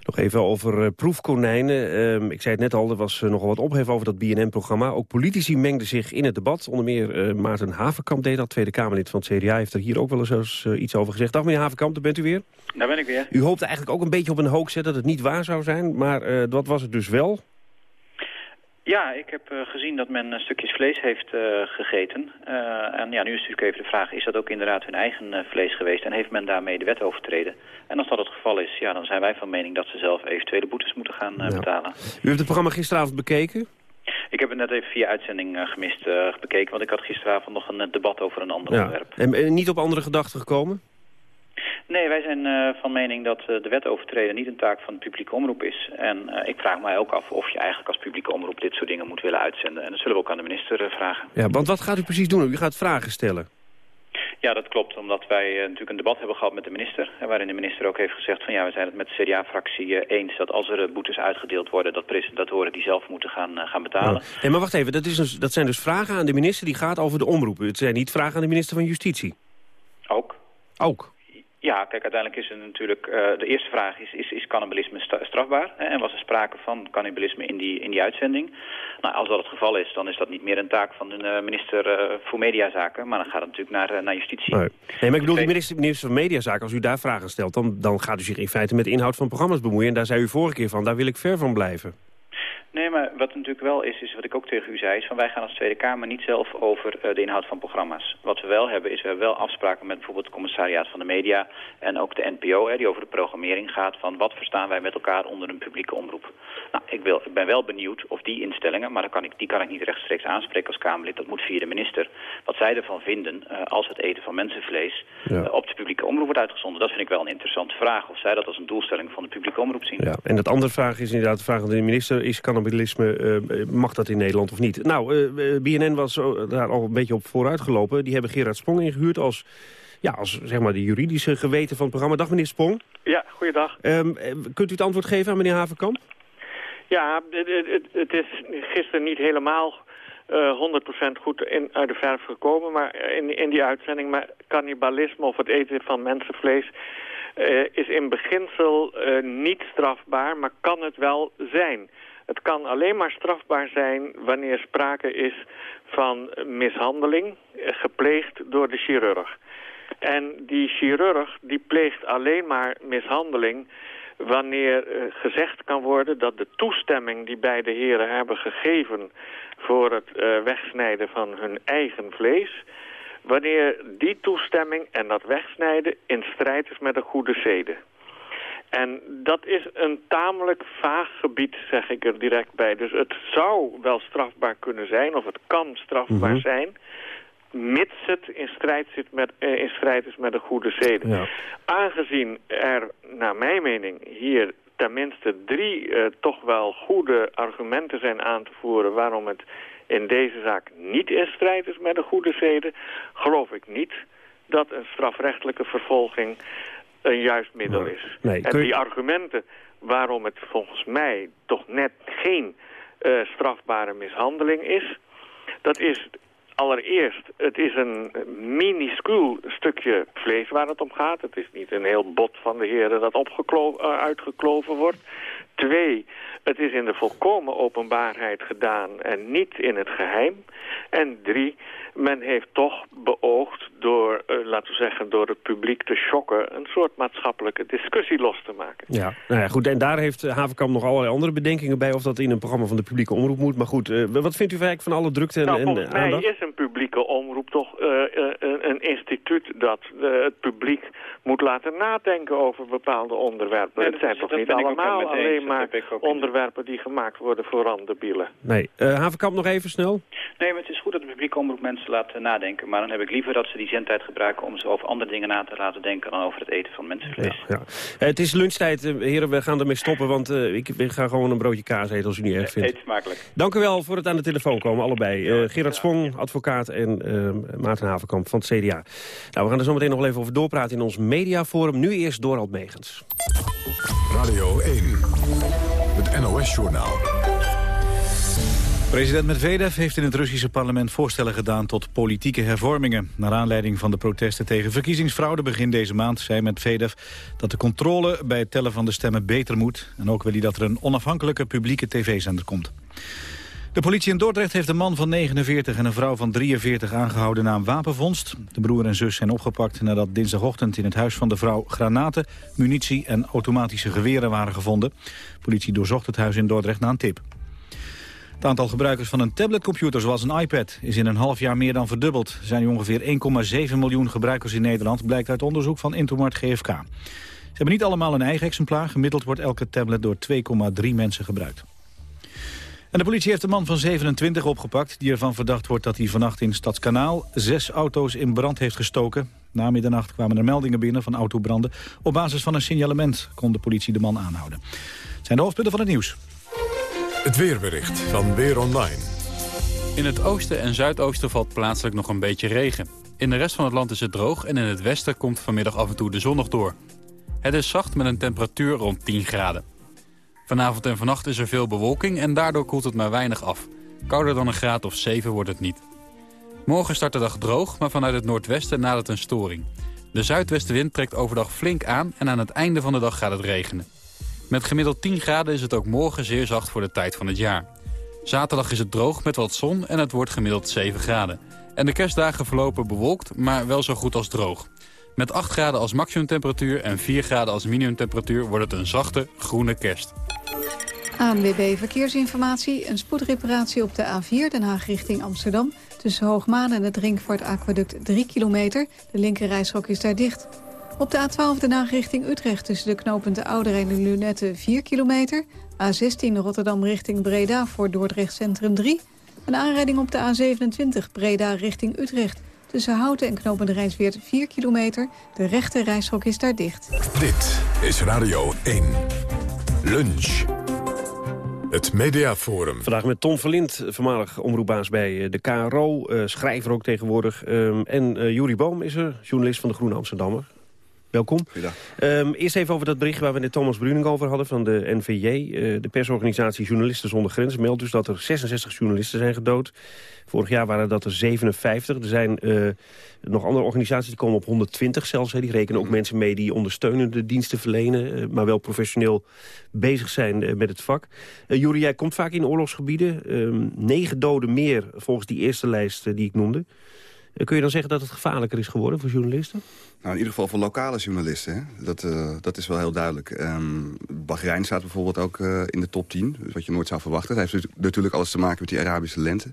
Nog even over uh, proefkonijnen. Uh, ik zei het net al, er was uh, nogal wat ophef over dat BNN-programma. Ook politici mengden zich in het debat. Onder meer uh, Maarten Havenkamp deed dat, Tweede Kamerlid van het CDA... heeft er hier ook wel eens iets over gezegd. Dag meneer Havenkamp, daar bent u weer. Daar ben ik weer. U hoopte eigenlijk ook een beetje op een hoax, hè, dat het niet waar zou zijn. Maar dat was het dus wel. Ja, ik heb uh, gezien dat men stukjes vlees heeft uh, gegeten. Uh, en ja, nu is natuurlijk even de vraag, is dat ook inderdaad hun eigen vlees geweest? En heeft men daarmee de wet overtreden? En als dat het geval is, ja, dan zijn wij van mening dat ze zelf eventuele boetes moeten gaan betalen. U heeft het programma gisteravond bekeken? Ik heb het net even via uitzending gemist bekeken, want ik had gisteravond nog een debat over een ander ja. onderwerp. En, en niet op andere gedachten gekomen? Nee, wij zijn uh, van mening dat uh, de wet overtreden niet een taak van de publieke omroep is. En uh, ik vraag mij ook af of je eigenlijk als publieke omroep dit soort dingen moet willen uitzenden. En dat zullen we ook aan de minister vragen. Ja, want wat gaat u precies doen? U gaat vragen stellen. Ja, dat klopt, omdat wij eh, natuurlijk een debat hebben gehad met de minister. Waarin de minister ook heeft gezegd van ja, we zijn het met de CDA-fractie eh, eens... dat als er eh, boetes uitgedeeld worden, dat presentatoren die zelf moeten gaan, eh, gaan betalen. Nee, maar wacht even, dat, is dat zijn dus vragen aan de minister die gaat over de omroepen. Het zijn niet vragen aan de minister van Justitie. Ook. Ook? Ja, kijk, uiteindelijk is er natuurlijk... eh, de eerste vraag is, is, is cannibalisme strafbaar? Hè? En was er sprake van cannibalisme in die, in die uitzending? Nou, als dat het geval is, dan is dat niet meer een taak van de eh, minister eh, voor mediazaken. Maar dan gaat het natuurlijk naar, naar justitie. Nee, nee maar ik bedoel, die minister, minister van Mediazaken, als u daar vragen stelt... Dan, dan gaat u zich in feite met de inhoud van programma's bemoeien. En daar zei u vorige keer van, daar wil ik ver van blijven. Nee, maar wat natuurlijk wel is, is wat ik ook tegen u zei... is van wij gaan als Tweede Kamer niet zelf over eh, de inhoud van programma's. Wat we wel hebben, is we hebben wel afspraken met bijvoorbeeld het commissariaat van de media... en ook de NPO, hè, die over de programmering gaat... van wat verstaan wij met elkaar onder een publieke omroep. Nou, ik, wil, ik ben wel benieuwd of die instellingen... maar kan ik, die kan ik niet rechtstreeks aanspreken als Kamerlid... dat moet via de minister. Wat zij ervan vinden eh, als het eten van mensenvlees... Ja. eh, op de publieke omroep wordt uitgezonden. Dat vind ik wel een interessante vraag. Of zij dat als een doelstelling van de publieke omroep zien. Ja, en dat andere vraag is inderdaad de vraag aan de minister... is cannibalisme, eh, mag dat in Nederland of niet? Nou, eh, eh, BNN was daar al een beetje op vooruit gelopen. Die hebben Gerard Sprong ingehuurd als, ja, als zeg maar, de juridische geweten van het programma. Dag meneer Sprong. Ja, goeiedag. Eh, kunt u het antwoord geven aan meneer Havenkamp? Ja, het, het, is gisteren niet helemaal eh 100% goed in, uit de verf gekomen maar in, in die uitzending. Maar cannibalisme of het eten van mensenvlees is in beginsel niet strafbaar, maar kan het wel zijn. Het kan alleen maar strafbaar zijn wanneer sprake is van mishandeling eh, gepleegd door de chirurg. En die chirurg die pleegt alleen maar mishandeling wanneer eh, gezegd kan worden dat de toestemming die beide heren hebben gegeven voor het eh, wegsnijden van hun eigen vlees, wanneer die toestemming en dat wegsnijden in strijd is met de goede zeden. En dat is een tamelijk vaag gebied, zeg ik er direct bij. Dus het zou wel strafbaar kunnen zijn, of het kan strafbaar Mhm. zijn... mits het in strijd, zit met, eh, in strijd is met de goede zeden. Ja. Aangezien er, naar mijn mening, hier tenminste drie eh, toch wel goede argumenten zijn aan te voeren... waarom het in deze zaak niet in strijd is met de goede zeden... geloof ik niet dat een strafrechtelijke vervolging een juist middel is. Nee, en die argumenten waarom het volgens mij toch net geen eh, strafbare mishandeling is... dat is allereerst, het is een minuscuul stukje vlees waar het om gaat. Het is niet een heel bot van de heren dat eh, uitgekloven wordt. Twee, het is in de volkomen openbaarheid gedaan en niet in het geheim. En drie, men heeft toch beoogd door, eh, laten we zeggen, door het publiek te shocken... een soort maatschappelijke discussie los te maken. Ja, nou ja, goed. En daar heeft eh, Havenkamp nog allerlei andere bedenkingen bij... of dat in een programma van de publieke omroep moet. Maar goed, eh, wat vindt u eigenlijk van alle drukte en, Nou, en volgens mij aandacht? is een publieke omroep toch een, instituut dat het publiek moet laten nadenken over bepaalde onderwerpen. Nee, het dat zijn is- toch niet allemaal alleen Dat maar onderwerpen die gemaakt worden voor randebielen. Nee. Eh, Havenkamp nog even snel? Nee, maar het is goed dat de publieke omroep mensen laat eh, nadenken. Maar dan heb ik liever dat ze die zendtijd gebruiken om ze over andere dingen na te laten denken dan over het eten van mensenvlees. Ja. Eh, het is lunchtijd, heren. We gaan ermee stoppen, want eh, ik, ik ga gewoon een broodje kaas eten als u niet erg vindt. Eet smakelijk. Dank u wel voor het aan de telefoon komen, allebei. Eh, Gerard Spong, advocaat, en eh, Maarten Havenkamp van het CDA. Nou, we gaan er zo meteen nog wel even over doorpraten in ons mediaforum. Nu eerst Dorald Megens. Radio 1, NOS-journaal. President Medvedev heeft in het Russische parlement voorstellen gedaan tot politieke hervormingen. Naar aanleiding van de protesten tegen verkiezingsfraude begin deze maand zei Medvedev dat de controle bij het tellen van de stemmen beter moet. En ook wil hij dat er een onafhankelijke publieke tv-zender komt. De politie in Dordrecht heeft een man van 49 en een vrouw van 43 aangehouden na een wapenvondst. De broer en zus zijn opgepakt nadat dinsdagochtend in het huis van de vrouw granaten, munitie en automatische geweren waren gevonden. De politie doorzocht het huis in Dordrecht na een tip. Het aantal gebruikers van een tabletcomputer zoals een iPad is in een half jaar meer dan verdubbeld. Er zijn ongeveer 1,7 miljoen gebruikers in Nederland, blijkt uit onderzoek van Intomart GFK. Ze hebben niet allemaal een eigen exemplaar. Gemiddeld wordt elke tablet door 2,3 mensen gebruikt. En de politie heeft een man van 27 opgepakt... die ervan verdacht wordt dat hij vannacht in Stadskanaal... zes auto's in brand heeft gestoken. Na middernacht kwamen er meldingen binnen van autobranden. Op basis van een signalement kon de politie de man aanhouden. Het zijn de hoofdpunten van het nieuws. Het weerbericht van Weer Online. In het oosten en zuidoosten valt plaatselijk nog een beetje regen. In de rest van het land is het droog en in het westen komt vanmiddag af en toe de zon nog door. Het is zacht met een temperatuur rond 10 graden. Vanavond en vannacht is er veel bewolking en daardoor koelt het maar weinig af. Kouder dan een graad of 7 wordt het niet. Morgen start de dag droog, maar vanuit het noordwesten nadert een storing. De zuidwestenwind trekt overdag flink aan en aan het einde van de dag gaat het regenen. Met gemiddeld 10 graden is het ook morgen zeer zacht voor de tijd van het jaar. Zaterdag is het droog met wat zon en het wordt gemiddeld 7 graden. En de kerstdagen verlopen bewolkt, maar wel zo goed als droog. Met 8 graden als maximumtemperatuur en 4 graden als minimumtemperatuur wordt het een zachte groene kerst. ANWB Verkeersinformatie. Een spoedreparatie op de A4 Den Haag richting Amsterdam. Tussen Hoogmaan en het Drinkvoort Aquaduct 3 kilometer. De linkerrijstrook is daar dicht. Op de A12 Den Haag richting Utrecht tussen de knooppunten Ouder en de Lunette 4 kilometer. A16 Rotterdam richting Breda voor Dordrecht Centrum 3. Een aanrijding op de A27 Breda richting Utrecht. Tussen Houten en knooppunt Rijnsweert 4 kilometer. De rechte reishok is daar dicht. Dit is Radio 1. Lunch. Het Mediaforum. Vandaag met Tom Verlind, voormalig omroepbaas bij eh, de KRO. eh, schrijver ook tegenwoordig. Ehm, en eh Juri Boom is er, journalist van de Groene Amsterdammer. Welkom. Ehm, eerst even over dat bericht waar we net Thomas Bruning over hadden van de NVJ. Eh, de persorganisatie Journalisten zonder Grenzen meldt dus dat er 66 journalisten zijn gedood. Vorig jaar waren dat er 57. Er zijn eh, nog andere organisaties die komen op 120 zelfs. Hè. Die rekenen ook mensen mee die ondersteunende diensten verlenen... eh, maar wel professioneel bezig zijn met het vak. Uh, Juri, jij komt vaak in oorlogsgebieden. Ehm, negen doden meer volgens die eerste lijst die ik noemde. Eh, kun je dan zeggen dat het gevaarlijker is geworden voor journalisten? Nou, in ieder geval voor lokale journalisten. Hè? Dat, eh, dat is wel heel duidelijk. Ehm Bahrein staat bijvoorbeeld ook eh, in de top 10. Wat je nooit zou verwachten. Dat heeft natuurlijk alles te maken met die Arabische lente.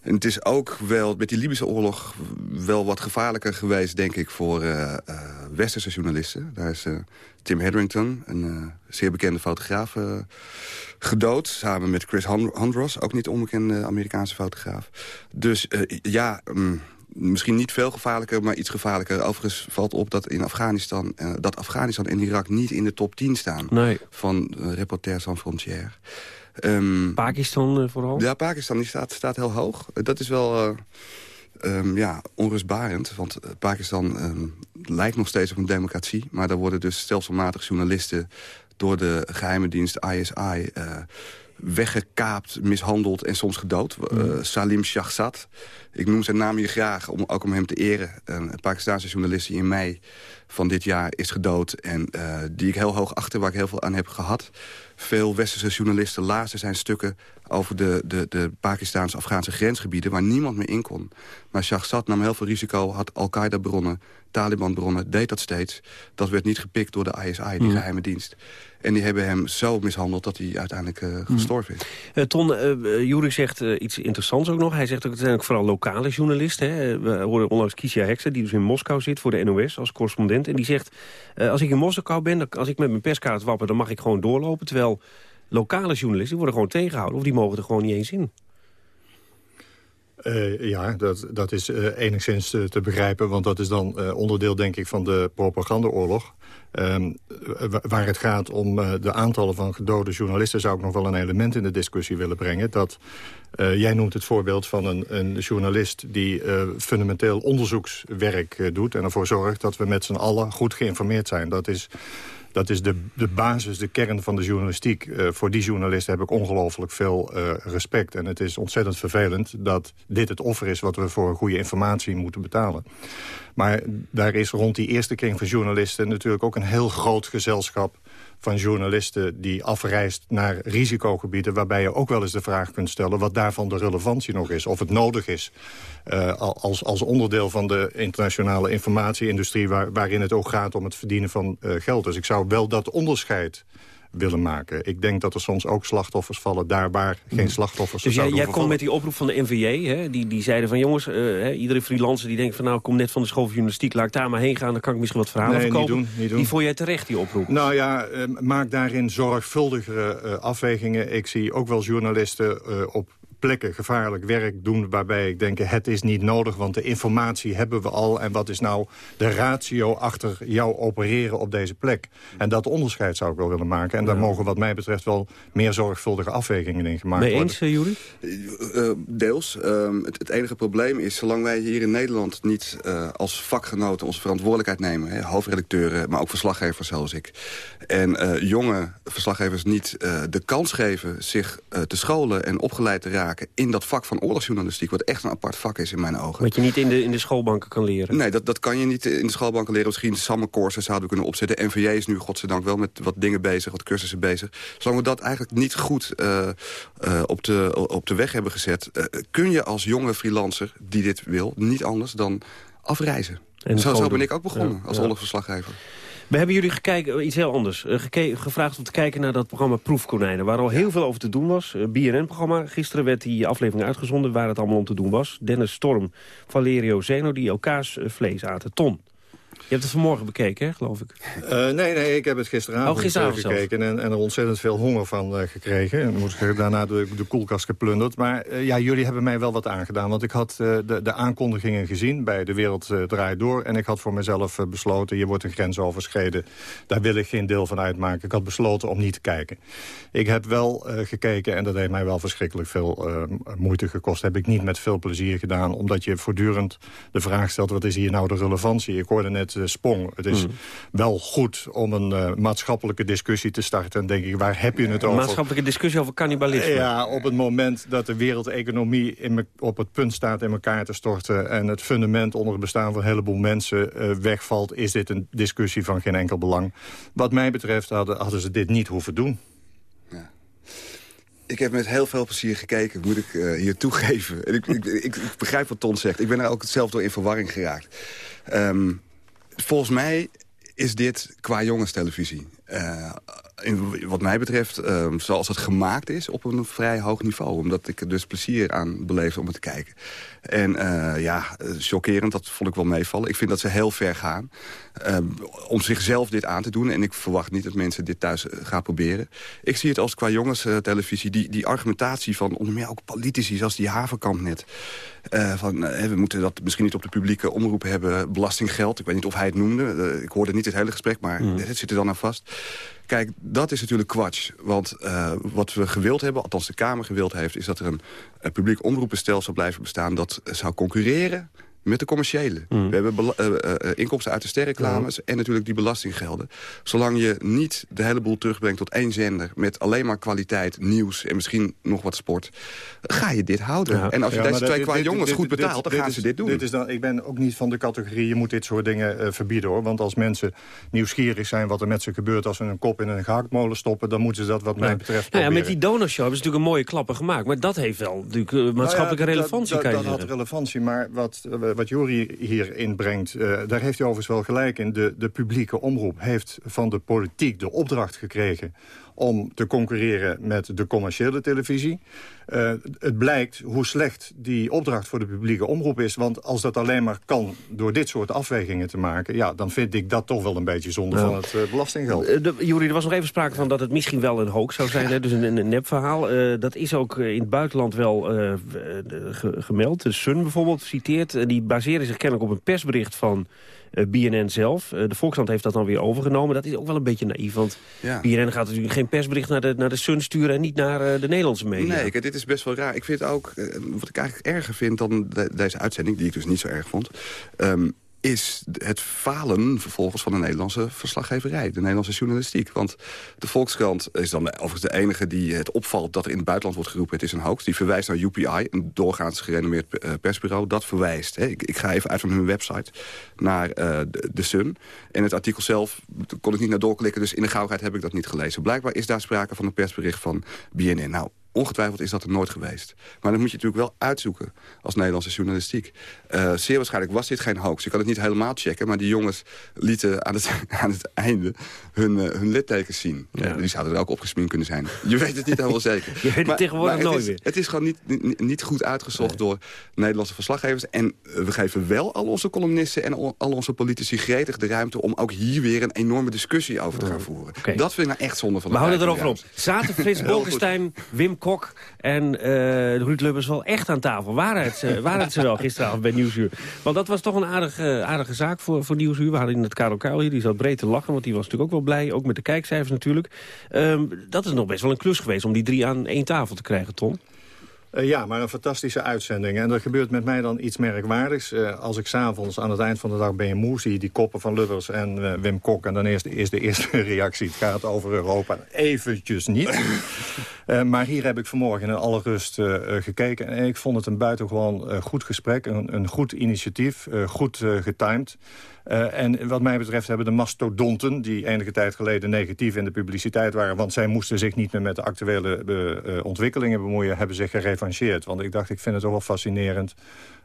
En het is ook wel met die Libische oorlog wel wat gevaarlijker geweest, denk ik, voor uh, westerse journalisten. Daar is Tim Hedrington, een zeer bekende fotograaf, gedood. Samen met Chris Hondros, ook niet onbekende Amerikaanse fotograaf. Dus ja... Um, misschien niet veel gevaarlijker, maar iets gevaarlijker. Overigens valt op dat in Afghanistan, uh, dat Afghanistan en Irak niet in de top 10 staan nee. van uh, Reporters sans frontières. Um, Pakistan uh, vooral? Ja, Pakistan die staat, staat heel hoog. dat is wel um, ja, onrustbarend, want Pakistan um, lijkt nog steeds op een democratie. Maar daar worden dus stelselmatig journalisten door de geheime dienst ISI weggekaapt, mishandeld en soms gedood. Uh, Salim Shahzad. Ik noem zijn naam hier graag, om, ook om hem te eren. Een Pakistanse journalist die in mei van dit jaar is gedood... en uh, die ik heel hoog achter, waar ik heel veel aan heb gehad. Veel westerse journalisten lazen zijn stukken over de, de, de Pakistaans-Afghaanse grensgebieden... waar niemand meer in kon. Maar Shahzad nam heel veel risico, had Al-Qaeda-bronnen... Taliban-bronnen, deed dat steeds. Dat werd niet gepikt door de ISI, die mm. geheime dienst. En die hebben hem zo mishandeld dat hij uiteindelijk uh, gestorven is. Uh, Ton, uh, Jurik zegt iets interessants ook nog. Hij zegt ook, het zijn ook vooral lokale journalisten. Hè? We horen onlangs Kisha Hekster, die dus in Moskou zit voor de NOS als correspondent. En die zegt, als ik in Moskou ben, als ik met mijn perskaart wapper... dan mag ik gewoon doorlopen. Terwijl lokale journalisten worden gewoon tegengehouden. Of die mogen er gewoon niet eens in. Uh, ja, dat, dat is uh, enigszins te, te, begrijpen, want dat is dan onderdeel, denk ik, van de propagandaoorlog. Um, waar het gaat om de aantallen van gedode journalisten... zou ik nog wel een element in de discussie willen brengen. Dat, jij noemt het voorbeeld van een, een journalist die fundamenteel onderzoekswerk doet... en ervoor zorgt dat we met z'n allen goed geïnformeerd zijn. Dat is dat is de, de basis, de kern van de journalistiek. Uh, voor die journalisten heb ik ongelooflijk veel uh, respect. En het is ontzettend vervelend dat dit het offer is... wat we voor goede informatie moeten betalen. Maar daar is rond die eerste kring van journalisten... natuurlijk ook een heel groot gezelschap van journalisten die afreist naar risicogebieden... waarbij je ook wel eens de vraag kunt stellen wat daarvan de relevantie nog is. Of het nodig is uh, als, als onderdeel van de internationale informatieindustrie... Waar, waarin het ook gaat om het verdienen van uh, geld. Dus ik zou wel dat onderscheid willen maken. Ik denk dat er soms ook slachtoffers vallen daar waar geen slachtoffers Dus jij, jij komt met die oproep van de NVJ, hè? Die, die zeiden van jongens, uh, hè, iedere freelancer die denkt van nou, ik kom net van de school van journalistiek, laat ik daar maar heen gaan, dan kan ik misschien wat verhalen nee, verkopen. Niet doen, niet doen. Die vond jij terecht, die oproep? Nou ja, uh, maak daarin zorgvuldigere uh, afwegingen. Ik zie ook wel journalisten op plekken gevaarlijk werk doen... waarbij ik denk, het is niet nodig, want de informatie hebben we al... en wat is nou de ratio achter jouw opereren op deze plek? En dat onderscheid zou ik wel willen maken. En daar mogen wat mij betreft wel meer zorgvuldige afwegingen in gemaakt Mee worden. eens, uh, Juri? Uh, deels. Uh, het, het, enige probleem is, zolang wij hier in Nederland niet als vakgenoten onze verantwoordelijkheid nemen... Hè, hoofdredacteuren, maar ook verslaggevers zoals ik... en jonge verslaggevers niet de kans geven zich te scholen en opgeleid te raken... in dat vak van oorlogsjournalistiek, wat echt een apart vak is in mijn ogen. Wat je niet in de, in de schoolbanken kan leren? Nee, dat, dat kan je niet in de schoolbanken leren. Misschien summercourses zouden we kunnen opzetten. NVJ is nu godzijdank wel met wat dingen bezig, wat cursussen bezig. Zolang we dat eigenlijk niet goed uh, uh, op, de, op de weg hebben gezet... Uh, kun je als jonge freelancer die dit wil niet anders dan afreizen. En zo, zo ben ik ook begonnen ja, als ja. oorlogsverslaggever. We hebben jullie gekeken, iets heel anders. Uh, gevraagd om te kijken naar dat programma Proefkonijnen... waar al heel veel over te doen was. Uh, BNN-programma. Gisteren werd die aflevering uitgezonden waar het allemaal om te doen was. Dennis Storm, Valerio Zeno, die elkaars vlees aten. Ton, je hebt het vanmorgen bekeken, hè, geloof ik? Uh, nee, nee, ik heb het gisteravond, oh, gisteravond gekeken en, en, er ontzettend veel honger van uh, gekregen. En moest ik daarna de, de koelkast geplunderd. Maar uh, ja, jullie hebben mij wel wat aangedaan. Want ik had de, de aankondigingen gezien bij De Wereld Draait Door. En ik had voor mezelf besloten, je wordt een grens overschreden. Daar wil ik geen deel van uitmaken. Ik had besloten om niet te kijken. Ik heb wel gekeken en dat heeft mij wel verschrikkelijk veel moeite gekost. Heb ik niet met veel plezier gedaan. Omdat je voortdurend de vraag stelt, wat is hier nou de relevantie? Ik hoorde net sprong. Het is mm. wel goed om een uh, maatschappelijke discussie te starten. En denk ik, waar heb je het over? Een maatschappelijke discussie over cannibalisme. Ja, op het moment dat de wereldeconomie in op het punt staat in elkaar te storten... en het fundament onder het bestaan van een heleboel mensen uh, wegvalt... is dit een discussie van geen enkel belang. Wat mij betreft hadden, hadden ze dit niet hoeven doen. Ja. Ik heb met heel veel plezier gekeken, moet ik uh, hier toegeven. En ik, ik, ik, ik, begrijp wat Ton zegt. Ik ben er ook zelf door in verwarring geraakt. Um, volgens mij is dit qua jongenstelevisie. Uh, in, wat mij betreft, uh, zoals het gemaakt is, op een vrij hoog niveau. Omdat ik er dus plezier aan beleef om het te kijken. En uh, ja, chockerend, dat vond ik wel meevallen. Ik vind dat ze heel ver gaan uh, om zichzelf dit aan te doen. En ik verwacht niet dat mensen dit thuis gaan proberen. Ik zie het als qua jongenstelevisie, die, die argumentatie van onder meer ook politici, zoals die Havenkamp net. Van, we moeten dat misschien niet op de publieke omroep hebben, belastinggeld. Ik weet niet of hij het noemde. ik hoorde niet het hele gesprek, maar mm. het zit er dan aan vast. Kijk, dat is natuurlijk kwats. Want uh, wat we gewild hebben, althans de Kamer gewild heeft... is dat er een, een publiek omroepenstelsel blijven bestaan... dat zou concurreren met de commerciële. Mm. We hebben uh, uh, inkomsten uit de sterreclames ja. en natuurlijk die belastinggelden. Zolang je niet de hele boel terugbrengt tot één zender... met alleen maar kwaliteit, nieuws en misschien nog wat sport... ga je dit houden. Ja. En als je ja, deze twee dit, qua dit, jongens dit, goed betaalt, dan gaan is, ze dit doen. Dit is dan, ik ben ook niet van de categorie, je moet dit soort dingen uh, verbieden. hoor. Want als mensen nieuwsgierig zijn wat er met ze gebeurt... als ze een kop in een gehaktmolen stoppen... dan moeten ze dat wat mij betreft nou ja, Met die donorshow hebben ze natuurlijk een mooie klappen gemaakt. Maar dat heeft wel natuurlijk maatschappelijke nou relevantie, dat, kan je dat, dat had relevantie, maar wat, wat Jori hier inbrengt, uh, daar heeft hij overigens wel gelijk in. De, de publieke omroep heeft van de politiek de opdracht gekregen om te concurreren met de commerciële televisie. Uh, het blijkt hoe slecht die opdracht voor de publieke omroep is. Want als dat alleen maar kan door dit soort afwegingen te maken... ja, dan vind ik dat toch wel een beetje zonde van het uh, belastinggeld. Uh, Jury, er was nog even sprake van dat het misschien wel een hoax zou zijn. Hè? Dus een, een nepverhaal. dat is ook in het buitenland wel ge gemeld. De Sun bijvoorbeeld citeert. die baseren zich kennelijk op een persbericht van... Uh, BNN zelf. Uh, de Volkskrant heeft dat dan weer overgenomen. Dat is ook wel een beetje naïef, want ja. BNN gaat natuurlijk geen persbericht naar de, naar de Sun sturen... en niet naar uh, de Nederlandse media. Nee, dit is best wel raar. Ik vind ook, wat ik eigenlijk erger vind dan de, deze uitzending... die ik dus niet zo erg vond... Um, is het falen vervolgens van de Nederlandse verslaggeverij. De Nederlandse journalistiek. Want de Volkskrant is dan overigens de enige die het opvalt... dat er in het buitenland wordt geroepen, het is een hoax. Die verwijst naar UPI, een doorgaans gerenommeerd persbureau. Dat verwijst. Hè. Ik, ik, ga even uit van hun website naar uh, de, de, Sun. En het artikel zelf kon ik niet naar doorklikken... dus in de gauwheid heb ik dat niet gelezen. Blijkbaar is daar sprake van een persbericht van BNN. Nou, Ongetwijfeld is dat er nooit geweest. Maar dan moet je natuurlijk wel uitzoeken als Nederlandse journalistiek. Uh, zeer waarschijnlijk was dit geen hoax. Je kan het niet helemaal checken, maar die jongens lieten aan het, aan het einde hun, uh, hun littekens zien. Ja. Die zouden er ook opgesminkt kunnen zijn. Je weet het niet helemaal zeker. Je weet het maar, tegenwoordig maar nooit is, meer. Het is gewoon niet, niet, niet goed uitgezocht nee. door Nederlandse verslaggevers. En we geven wel al onze columnisten en al onze politici gretig de ruimte... om ook hier weer een enorme discussie over te gaan voeren. Okay. Dat vind ik nou echt zonde van de We houden erover op. Zaten Frits Bolkestein, Wim Kok en eh, Ruud Lubbers wel echt aan tafel. Waren het, ze- waren het ze wel gisteravond bij Nieuwsuur? Want dat was toch een aardige, aardige zaak voor, voor Nieuwsuur. We hadden net Karel Kuil hier, die zat breed te lachen... want die was natuurlijk ook wel blij, ook met de kijkcijfers natuurlijk. Ehm, dat is nog best wel een klus geweest om die drie aan één tafel te krijgen, Tom. Eh, ja, maar een fantastische uitzending. En er gebeurt met mij dan iets merkwaardigs. Eh, als ik s'avonds aan het eind van de dag ben je moe... zie die koppen van Lubbers en eh, Wim Kok... en dan is de, is de eerste reactie, het gaat over Europa. Eventjes niet. Maar hier heb ik vanmorgen in alle rust gekeken. En ik vond het een buitengewoon goed gesprek. Een, een goed initiatief, goed getimed. Eh, en wat mij betreft hebben de mastodonten... die enige tijd geleden negatief in de publiciteit waren... want zij moesten zich niet meer met de actuele eh, eh, ontwikkelingen bemoeien... hebben zich gerevancheerd. Want ik dacht, ik vind het toch wel fascinerend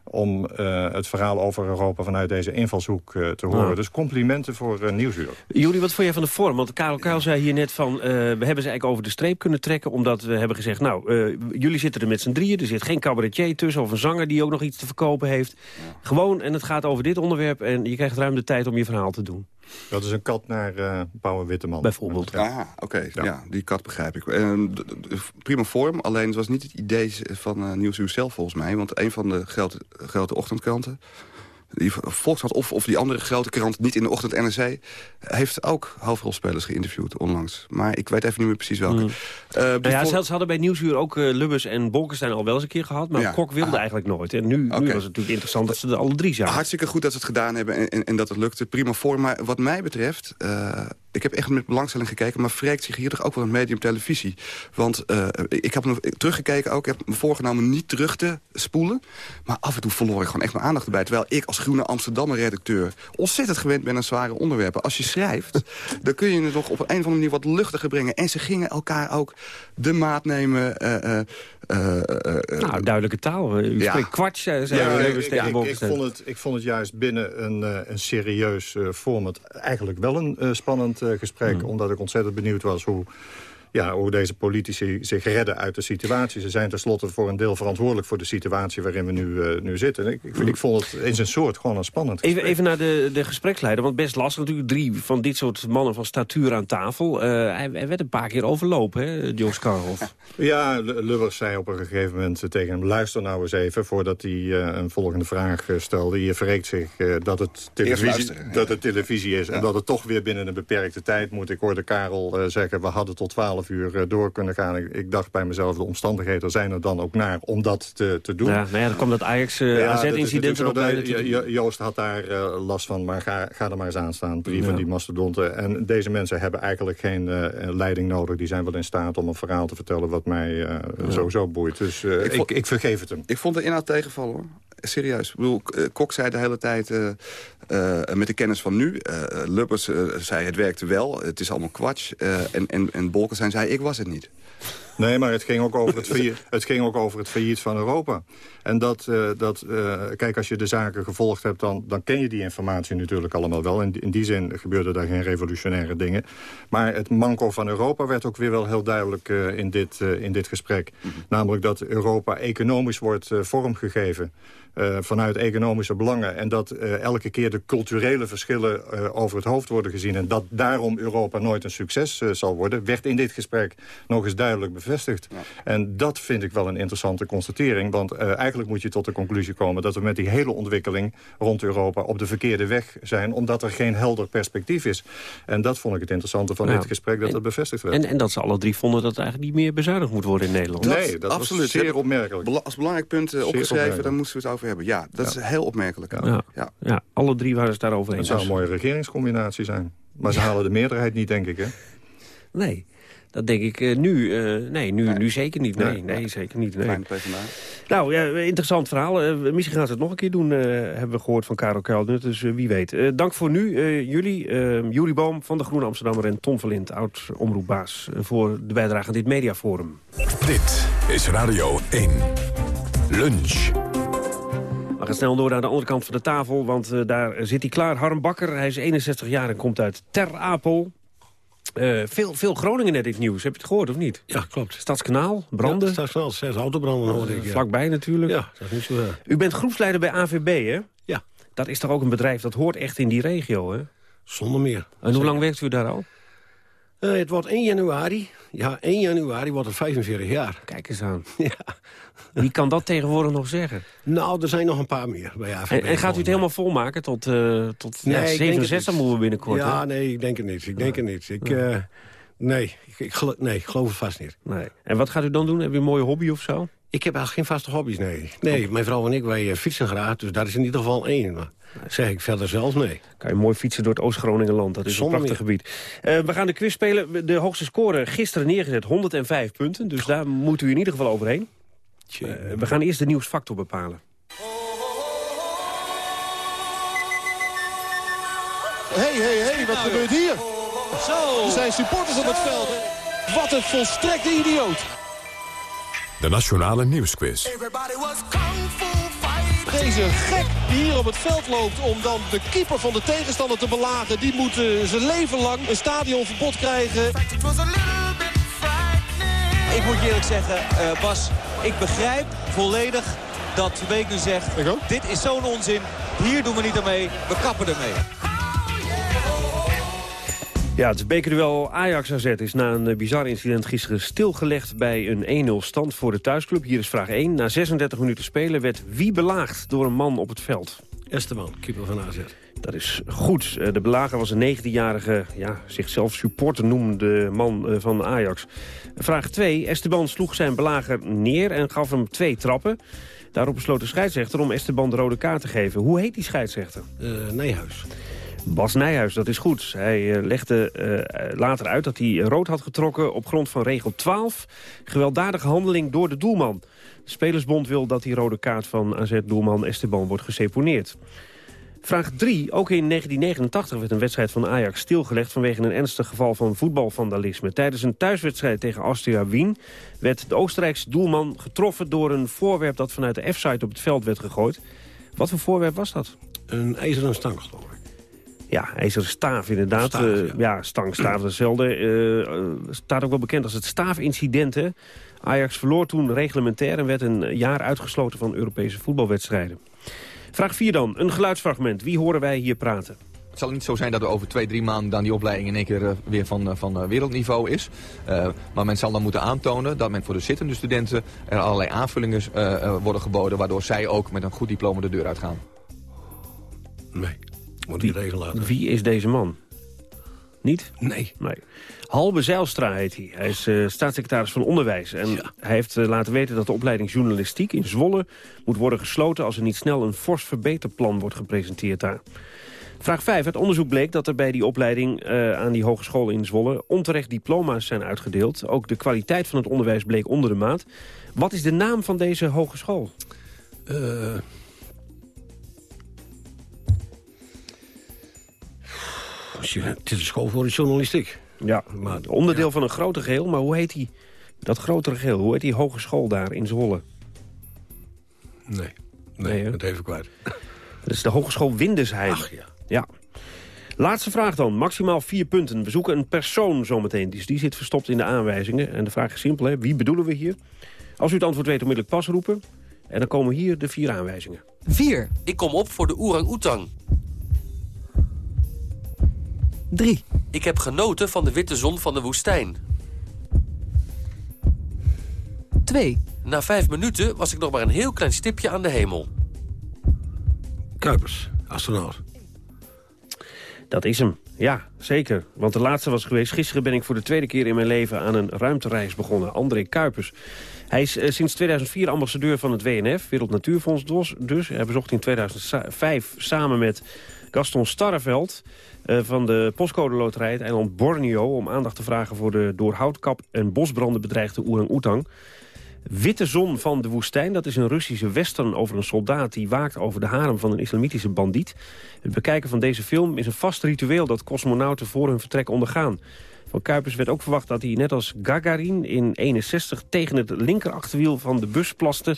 om eh, het verhaal over Europa vanuit deze invalshoek eh, te horen. Ja. Dus complimenten voor uh, Nieuwsuur. Jullie, wat vond jij van de vorm? Want Karel Kuil zei hier net van... eh, we hebben ze eigenlijk over de streep kunnen trekken... omdat we hebben gezegd, nou, eh, jullie zitten er met z'n drieën... er zit geen cabaretier tussen of een zanger die ook nog iets te verkopen heeft. Gewoon, en het gaat over dit onderwerp... en je krijgt ruim de tijd om je verhaal te doen. Dat is een kat naar uh, Pauw Witteman. Bijvoorbeeld. Ja, oké. Ja. ja. die kat begrijp ik. Uh, prima vorm, alleen het was niet het idee van uh, Nieuwsuur zelf volgens mij. Want een van de grote, grote ochtendkranten... Die Volkskrant of, of die andere grote krant, niet in de ochtend NRC... heeft ook hoofdrolspelers geïnterviewd onlangs. Maar ik weet even niet meer precies welke. Mm. Uh, nou ja, zelfs hadden bij Nieuwsuur ook uh, Lubbers en Bolkestein al wel eens een keer gehad. Maar ja. Kok wilde ah. eigenlijk nooit. En nu, okay. nu, was het natuurlijk interessant dat ze er alle drie zaten. Hartstikke goed dat ze het gedaan hebben en, en, en dat het lukte. Prima voor. Maar wat mij betreft... Uh, ik heb echt met belangstelling gekeken, maar wreekt zich hier toch ook wel een medium televisie. Want uh, ik heb nog teruggekeken ook, ik heb me voorgenomen niet terug te spoelen. Maar af en toe verloor ik gewoon echt mijn aandacht erbij. Terwijl ik als groene Amsterdammer redacteur ontzettend gewend ben aan zware onderwerpen. Als je schrijft, dan kun je het nog op een of andere manier wat luchtiger brengen. En ze gingen elkaar ook de maat nemen. Uh, uh, nou, duidelijke taal. U ja. spreekt kwart, zei ja, ik, ik, ik, ik, vond het, ik vond het juist binnen een, een serieus format eigenlijk wel een spannend gesprek. Hmm. Omdat ik ontzettend benieuwd was hoe, ja, hoe deze politici zich redden uit de situatie. Ze zijn tenslotte voor een deel verantwoordelijk voor de situatie waarin we nu, uh, nu zitten. Ik, ik, ik, vond het in zijn soort gewoon een spannend gesprek. Even, even naar de, de gespreksleider, want best lastig natuurlijk. Drie van dit soort mannen van statuur aan tafel. Uh, hij, hij, werd een paar keer overlopen, hè, Joost Karhoff. Ja, Lubbers zei op een gegeven moment tegen hem... luister nou eens even, voordat hij uh, een volgende vraag stelde. Je verreekt zich dat, het televisie, dat het televisie is... Ja. en dat het toch weer binnen een beperkte tijd moet. Ik hoorde Karel zeggen, we hadden tot 12 uur door kunnen gaan. Ik, ik, dacht bij mezelf, de omstandigheden zijn er dan ook naar om dat te, te doen. Ja, nou ja, dan kwam dat Ajax-AZ-incident uh, ja, erop. Joost had daar uh, last van, maar ga, ga er maar eens aan staan. Drie ja. van die mastodonten. En deze mensen hebben eigenlijk geen uh, leiding nodig. Die zijn wel in staat om een verhaal te vertellen wat mij ja. sowieso boeit. Dus ik, vond, ik, ik, vergeef het hem. Ik vond de inhoud tegenvallen hoor. Serieus. Ik bedoel, Kok zei de hele tijd... Uh, met de kennis van nu. Uh, Lubbers zei het werkte wel, het is allemaal kwats. en, en, en Bolkestein zei ik was het niet. Nee, maar het ging ook over het failliet, het ging ook over het failliet van Europa. En dat, uh, dat uh, kijk, als je de zaken gevolgd hebt, dan, dan ken je die informatie natuurlijk allemaal wel. In, in die zin gebeurden daar geen revolutionaire dingen. Maar het manco van Europa werd ook weer wel heel duidelijk uh, in, dit, in dit gesprek. Mm -hmm. Namelijk dat Europa economisch wordt vormgegeven. Uh, vanuit economische belangen. En dat uh, elke keer de culturele verschillen uh, over het hoofd worden gezien. En dat daarom Europa nooit een succes zal worden... werd in dit gesprek nog eens duidelijk bevestigd. Ja. En dat vind ik wel een interessante constatering. Want eigenlijk moet je tot de conclusie komen... dat we met die hele ontwikkeling rond Europa op de verkeerde weg zijn... omdat er geen helder perspectief is. En dat vond ik het interessante van ja. dit gesprek, dat en, het bevestigd werd. En, en dat ze alle drie vonden dat het eigenlijk niet meer bezuinigd moet worden in Nederland. Dat, nee, dat absoluut. was zeer opmerkelijk. Als belangrijk punt opgeschreven, dan moesten we het over hebben. Ja, dat ja. is heel opmerkelijk. Ja. Ja. ja. ja. alle drie waren het daarover eens. Het zou een mooie regeringscombinatie zijn. Maar ze halen de meerderheid niet, denk ik, hè? Nee. Dat denk ik uh, nu, uh, nee, nu, nee. nu zeker niet. Nee, nee, nee zeker niet. Nee. Nou, ja, interessant verhaal. Uh, misschien gaan ze het nog een keer doen, hebben we gehoord van Karel Kuilden. Dus wie weet. dank voor nu, jullie. Julie Boom van de Groene Amsterdammer en Tom Verlind, oud-omroepbaas... voor de bijdrage aan dit mediaforum. Dit is Radio 1. Lunch. We gaan snel door naar de andere kant van de tafel, want uh, daar zit hij klaar. Harm Bakker, hij is 61 jaar en komt uit Ter Apel. Uh, veel, veel Groningen net het nieuws. Heb je het gehoord of niet? Ja, klopt. Stadskanaal, branden. Ja, Stadskanaal, zes autobranden hoorde ik. Ja. Vlakbij natuurlijk. Ja, dat is niet zo. U bent groepsleider bij AVB, hè? Ja. Dat is toch ook een bedrijf dat hoort echt in die regio, hè? Zonder meer. En hoe lang werkt u daar al? Eh, het wordt 1 januari. Ja, 1 januari wordt het 45 jaar. Kijk eens aan. Ja. Wie kan dat tegenwoordig nog zeggen? Nou, er zijn nog een paar meer. Bij AVB En, en gaat u het helemaal volmaken tot, eh tot ja, het 67 niet. moeten we binnenkort? Ja, hè? nee, ik denk het niet. Ik denk het niet. Ik, eh, nee, ik, ik gelo- nee, ik geloof het vast niet. Nee. En wat gaat u dan doen? Heb je een mooie hobby of zo? Ik heb eigenlijk geen vaste hobby's, nee. Nee, mijn vrouw en ik, wij eh, fietsen graag, dus daar is in ieder geval één. Maar zeg ik verder zelf, nee. Kan je mooi fietsen door het Oost-Groningenland. Dat is Zonder een prachtig gebied. We gaan de quiz spelen. De hoogste score gisteren neergezet, 105 punten. Dus daar moet u in ieder geval overheen. Eh, we gaan eerst de nieuwsfactor bepalen. Hé, hé, hé, wat gebeurt hier? Zo. Er zijn supporters op het veld. Wat een volstrekte idioot. De Nationale Nieuwsquiz. Deze gek die hier op het veld loopt om dan de keeper van de tegenstander te belagen... die moet eh, zijn leven lang een stadionverbod krijgen. Ik moet je eerlijk zeggen, eh, Bas, ik begrijp volledig dat Verbeek nu zegt... dit is zo'n onzin, hier doen we niet aan mee, we kappen ermee. Ja, het bekerduel Ajax-AZ is na een bizar incident gisteren stilgelegd bij een 1-0 stand voor de thuisclub. Hier is vraag 1. Na 36 minuten spelen werd wie belaagd door een man op het veld? Esteban, keeper van AZ. Dat is goed. Eh, De belager was een 19-jarige, ja, zichzelf supporter noemde man eh, van Ajax. Vraag 2. Esteban sloeg zijn belager neer en gaf hem twee trappen. Daarop besloot de scheidsrechter om Esteban de rode kaart te geven. Hoe heet die scheidsrechter? Eh Nijhuis. Bas Nijhuis, dat is goed. Hij legde later uit dat hij rood had getrokken op grond van regel 12. Gewelddadige handeling door de doelman. De Spelersbond wil dat die rode kaart van AZ-doelman Esteban wordt geseponeerd. Vraag 3. Ook in 1989 werd een wedstrijd van Ajax stilgelegd... vanwege een ernstig geval van voetbalvandalisme. Tijdens een thuiswedstrijd tegen Austria Wien... werd de Oostenrijkse doelman getroffen door een voorwerp... dat vanuit de F-site op het veld werd gegooid. Wat voor voorwerp was dat? Een ijzeren stang, geloof ik. Ja, ijzeren staaf inderdaad. Staaf, Eh, ja. ja. stang, staaf, hetzelfde. Eh, staat ook wel bekend als het staafincident. hè. Ajax verloor toen reglementair en werd een jaar uitgesloten van Europese voetbalwedstrijden. Vraag 4 dan. Een geluidsfragment. Wie horen wij hier praten? Het zal niet zo zijn dat er over twee, drie maanden dan die opleiding in één keer eh, weer van, eh, van eh, wereldniveau is. Eh, maar men zal dan moeten aantonen dat men voor de zittende studenten er allerlei aanvullingen eh, eh, worden geboden. Waardoor zij ook met een goed diploma de deur uitgaan. Nee, moet die regel laten. Wie is deze man? Niet? Nee. Nee. Halbe Zijlstra heet hij. Hij is eh, staatssecretaris van Onderwijs. En hij heeft eh, laten weten dat de opleiding journalistiek in Zwolle... moet worden gesloten als er niet snel een fors verbeterplan wordt gepresenteerd daar. Vraag 5. Het onderzoek bleek dat er bij die opleiding eh, aan die hogeschool in Zwolle... onterecht diploma's zijn uitgedeeld. Ook de kwaliteit van het onderwijs bleek onder de maat. Wat is de naam van deze hogeschool? Het is een school voor de journalistiek. Ja, maar onderdeel van een groter geheel. Maar hoe heet die, dat grotere geheel? Hoe heet die hogeschool daar in Zwolle? Nee, Nee, nee, dat even kwijt. Dat is de Hogeschool Windesheim. Ach, ja. ja. Laatste vraag dan. Maximaal vier punten. We zoeken een persoon zometeen. Dus die zit verstopt in de aanwijzingen. En de vraag is simpel. Hè? Wie bedoelen we hier? Als u het antwoord weet, onmiddellijk pas roepen. En dan komen hier de vier aanwijzingen. 4. Ik kom op voor de orang-oetang. 3. Ik heb genoten van de witte zon van de woestijn. 2. Na vijf minuten was ik nog maar een heel klein stipje aan de hemel. Kuipers, astronaut. Dat is hem. Ja, zeker. Want de laatste was geweest. Gisteren ben ik voor de tweede keer in mijn leven aan een ruimtereis begonnen. André Kuipers. Hij is eh, sinds 2004 ambassadeur van het WNF, Wereld Natuurfonds dus. dus. Hij bezocht in 2005 samen met Gaston Starreveld eh, van de postcode loterij eiland Borneo... om aandacht te vragen voor de door houtkap en bosbranden bedreigde orang-oetang. Witte Zon van de Woestijn, dat is een Russische western over een soldaat... die waakt over de harem van een islamitische bandiet. Het bekijken van deze film is een vast ritueel... dat cosmonauten voor hun vertrek ondergaan. Van Kuipers werd ook verwacht dat hij net als Gagarin in 61... tegen het linkerachterwiel van de bus plaste...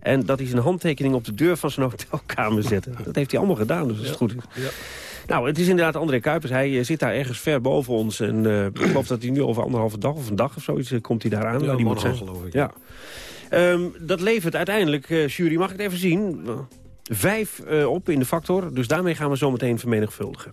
en dat hij zijn handtekening op de deur van zijn hotelkamer zette. Dat heeft hij allemaal gedaan, dus dat is goed. Nou, het is inderdaad André Kuipers. Hij eh, zit daar ergens ver boven ons. En eh, ik geloof dat hij nu over anderhalve dag of een dag of zoiets eh, komt hij daar aan. Ja, waar die moet zijn. geloof ik. Ja. Ehm, dat levert uiteindelijk, jury, mag ik het even zien? Vijf op in de factor. Dus daarmee gaan we zo meteen vermenigvuldigen.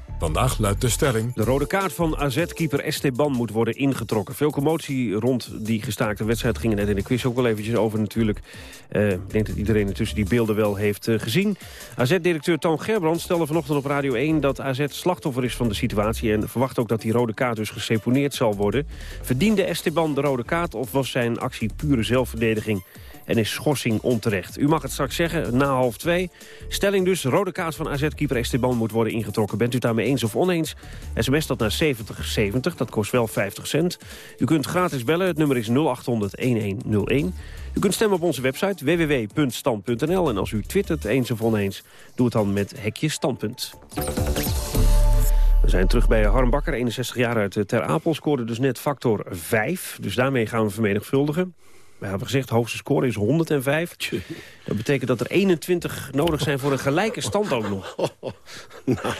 Vandaag luidt de stelling... De rode kaart van AZ-keeper Esteban moet worden ingetrokken. Veel commotie rond die gestaakte wedstrijd ging net in de quiz ook wel eventjes over natuurlijk. Uh, ik denk dat iedereen intussen die beelden wel heeft uh, gezien. AZ-directeur Toon Gerbrand stelde vanochtend op Radio 1 dat AZ slachtoffer is van de situatie... en verwacht ook dat die rode kaart dus geseponeerd zal worden. Verdiende Esteban de rode kaart of was zijn actie pure zelfverdediging? En is schorsing onterecht. U mag het straks zeggen, na half twee. Stelling dus, rode kaart van AZ-keeper Esteban moet worden ingetrokken. Bent u daarmee eens of oneens? SMS dat naar 7070, dat kost wel 50 cent. U kunt gratis bellen, het nummer is 0800-1101. U kunt stemmen op onze website www.stand.nl. En als u twittert eens of oneens, doe het dan met hekje standpunt. We zijn terug bij Harm Bakker, 61 jaar uit Ter Apel. Scoorde dus net factor 5. Dus daarmee gaan we vermenigvuldigen. We hebben gezegd, de hoogste score is 105. Dat betekent dat er 21 nodig zijn voor een gelijke stand ook nog. nou...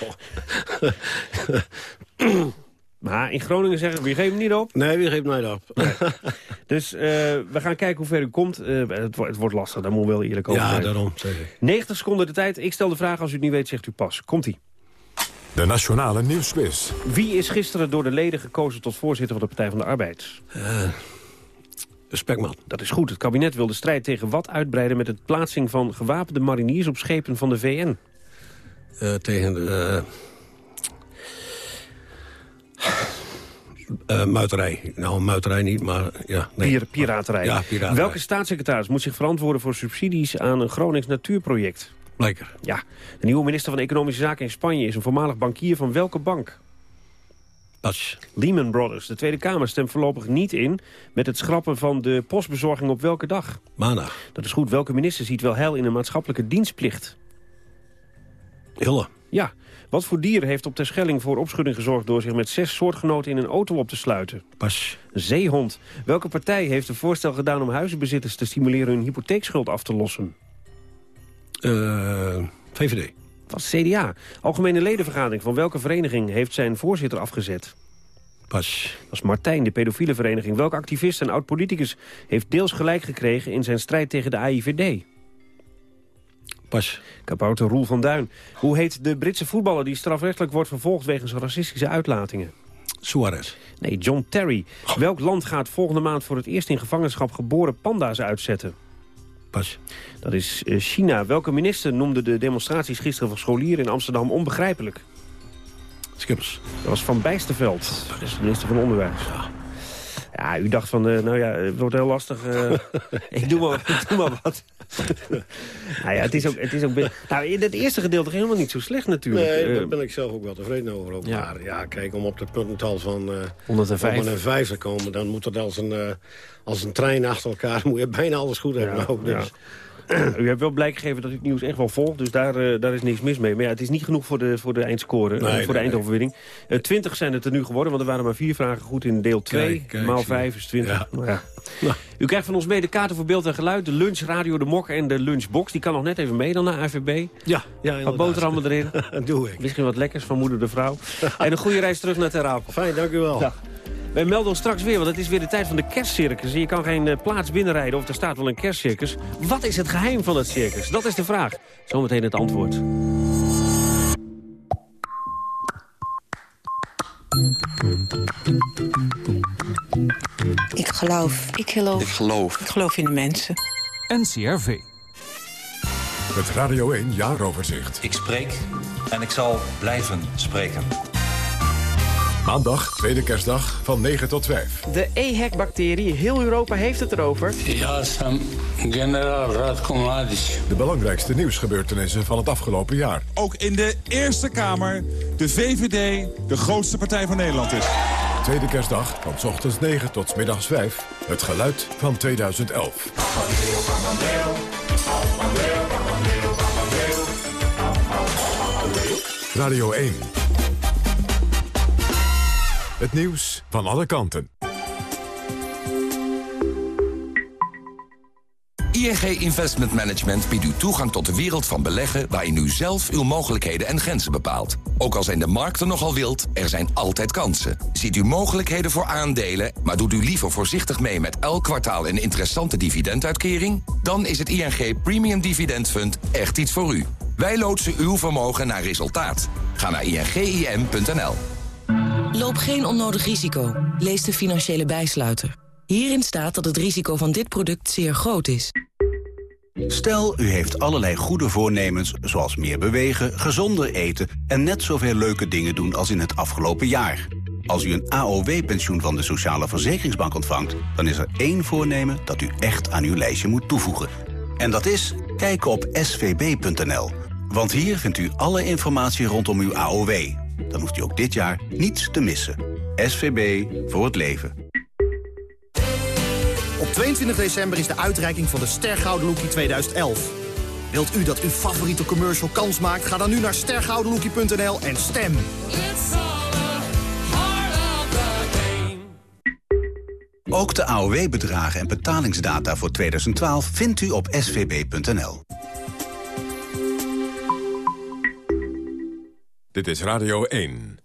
Maar in Groningen zeggen we, geeft hem niet op? Nee, wie geeft hem niet op. dus uh, we gaan kijken hoe ver u komt. Uh, het, het, wordt lastig, daar moet wel eerlijk over ja, zijn. Ja, daarom zeg ik. 90 seconden de tijd. Ik stel de vraag, als u het niet weet, zegt u pas. Komt-ie. De Nationale Nieuwsquiz. Wie is gisteren door de leden gekozen tot voorzitter van de Partij van de Arbeid? Uh, Spekman. Dat is goed. Het kabinet wil de strijd tegen wat uitbreiden... met het plaatsing van gewapende mariniers op schepen van de VN. Uh, tegen de... Uh, muiterij. Nou, muiterij niet, maar ja. Nee. Pier, piraterij. Ja, piraterij. Welke staatssecretaris moet zich verantwoorden voor subsidies aan een Gronings natuurproject? Blijker. Ja. De nieuwe minister van Economische Zaken in Spanje is een voormalig bankier van welke bank? Pas. Lehman Brothers. De Tweede Kamer stemt voorlopig niet in met het schrappen van de postbezorging op welke dag? Maandag. Dat is goed. Welke minister ziet wel heil in een maatschappelijke dienstplicht? Hille. Ja. Wat voor dier heeft op Terschelling voor opschudding gezorgd... door zich met zes soortgenoten in een auto op te sluiten? Pas. Zeehond. Welke partij heeft een voorstel gedaan om huizenbezitters te stimuleren... hun hypotheekschuld af te lossen? Uh, VVD. Was CDA. Algemene ledenvergadering van welke vereniging heeft zijn voorzitter afgezet? Pas. Dat is Martijn, de pedofiele vereniging. Welke activist en oud-politicus heeft deels gelijk gekregen... in zijn strijd tegen de AIVD? Pas. Kabouter Roel van Duin. Hoe heet de Britse voetballer die strafrechtelijk wordt vervolgd... wegens racistische uitlatingen? Suarez. Nee, John Terry. Welk land gaat volgende maand voor het eerst in gevangenschap geboren panda's uitzetten? Pas. Dat is China. Welke minister noemde de demonstraties gisteren van scholieren in Amsterdam onbegrijpelijk? Schippers. Dat was Van Bijsterveld. Dat is de minister van Onderwijs. Ja. Ja, u dacht van, uh, nou ja, het wordt heel lastig. Uh, ik, doe maar, ik doe maar wat. nou ja, het is ook... Het is ook nou, in het eerste gedeelte ging helemaal niet zo slecht natuurlijk. Nee, daar ben ik zelf ook wel tevreden over. over. Ja. Maar ja, kijk, om op het puntental van uh, 105. 105 te komen... dan moet het als een, uh, als een trein achter elkaar... moet je bijna alles goed hebben. Ja, ook, dus. ja. U hebt wel blijk gegeven dat u het nieuws echt wel volgt, dus daar, uh, daar is niks mis mee. Maar ja, het is niet genoeg voor de, voor de eindscore, nee, uh, voor nee, de eindoverwinning. Uh, 20 zijn het er nu geworden, want er waren maar vier vragen goed in deel 2. Maal 5 is 20. Ja. Nou ja. Nou. U krijgt van ons mee de kaarten voor beeld en geluid, de lunchradio, de mok en de lunchbox. Die kan nog net even mee dan naar AVB. Ja, ja Wat boterhammen erin. Doe ik. Misschien wat lekkers van moeder de vrouw. en een goede reis terug naar Ter Apel. Fijn, dank u wel. Ja. Wij melden ons straks weer, want het is weer de tijd van de kerstcircus. Je kan geen uh, plaats binnenrijden of er staat wel een kerstcircus. Wat is het geheim van het circus? Dat is de vraag. Zometeen het antwoord. Ik geloof. Ik geloof. Ik geloof. Ik geloof in de mensen. NCRV. Het Radio 1 jaaroverzicht. Ik spreek en ik zal blijven spreken. Maandag, tweede kerstdag, van 9 tot 5. De EHEC-bacterie, heel Europa heeft het erover. Ja, Sam, generaal Radko Mladic. De belangrijkste nieuwsgebeurtenissen van het afgelopen jaar. Ook in de Eerste Kamer de VVD de grootste partij van Nederland is. Tweede kerstdag, van s ochtends 9 tot s middags 5. Het geluid van 2011. Radio 1. Het nieuws van alle kanten. ING Investment Management biedt u toegang tot de wereld van beleggen... waarin u zelf uw mogelijkheden en grenzen bepaalt. Ook al zijn de markten nogal wild, er zijn altijd kansen. Ziet u mogelijkheden voor aandelen, maar doet u liever voorzichtig mee... met elk kwartaal een interessante dividenduitkering? Dan is het ING Premium Dividend Fund echt iets voor u. Wij loodsen uw vermogen naar resultaat. Ga naar ingim.nl. Loop geen onnodig risico. Lees de financiële bijsluiter. Hierin staat dat het risico van dit product zeer groot is. Stel, u heeft allerlei goede voornemens, zoals meer bewegen, gezonder eten... en net zoveel leuke dingen doen als in het afgelopen jaar. Als u een AOW-pensioen van de Sociale Verzekeringsbank ontvangt... dan is er één voornemen dat u echt aan uw lijstje moet toevoegen. En dat is kijken op svb.nl. Want hier vindt u alle informatie rondom uw AOW. Dan hoeft u ook dit jaar niets te missen. SVB voor het leven. Op 22 december is de uitreiking van de Stergouden Lookie 2011. Wilt u dat uw favoriete commercial kans maakt? Ga dan nu naar stergoudenlookie.nl en stem. Ook de AOW-bedragen en betalingsdata voor 2012 vindt u op svb.nl. Dit is Radio 1.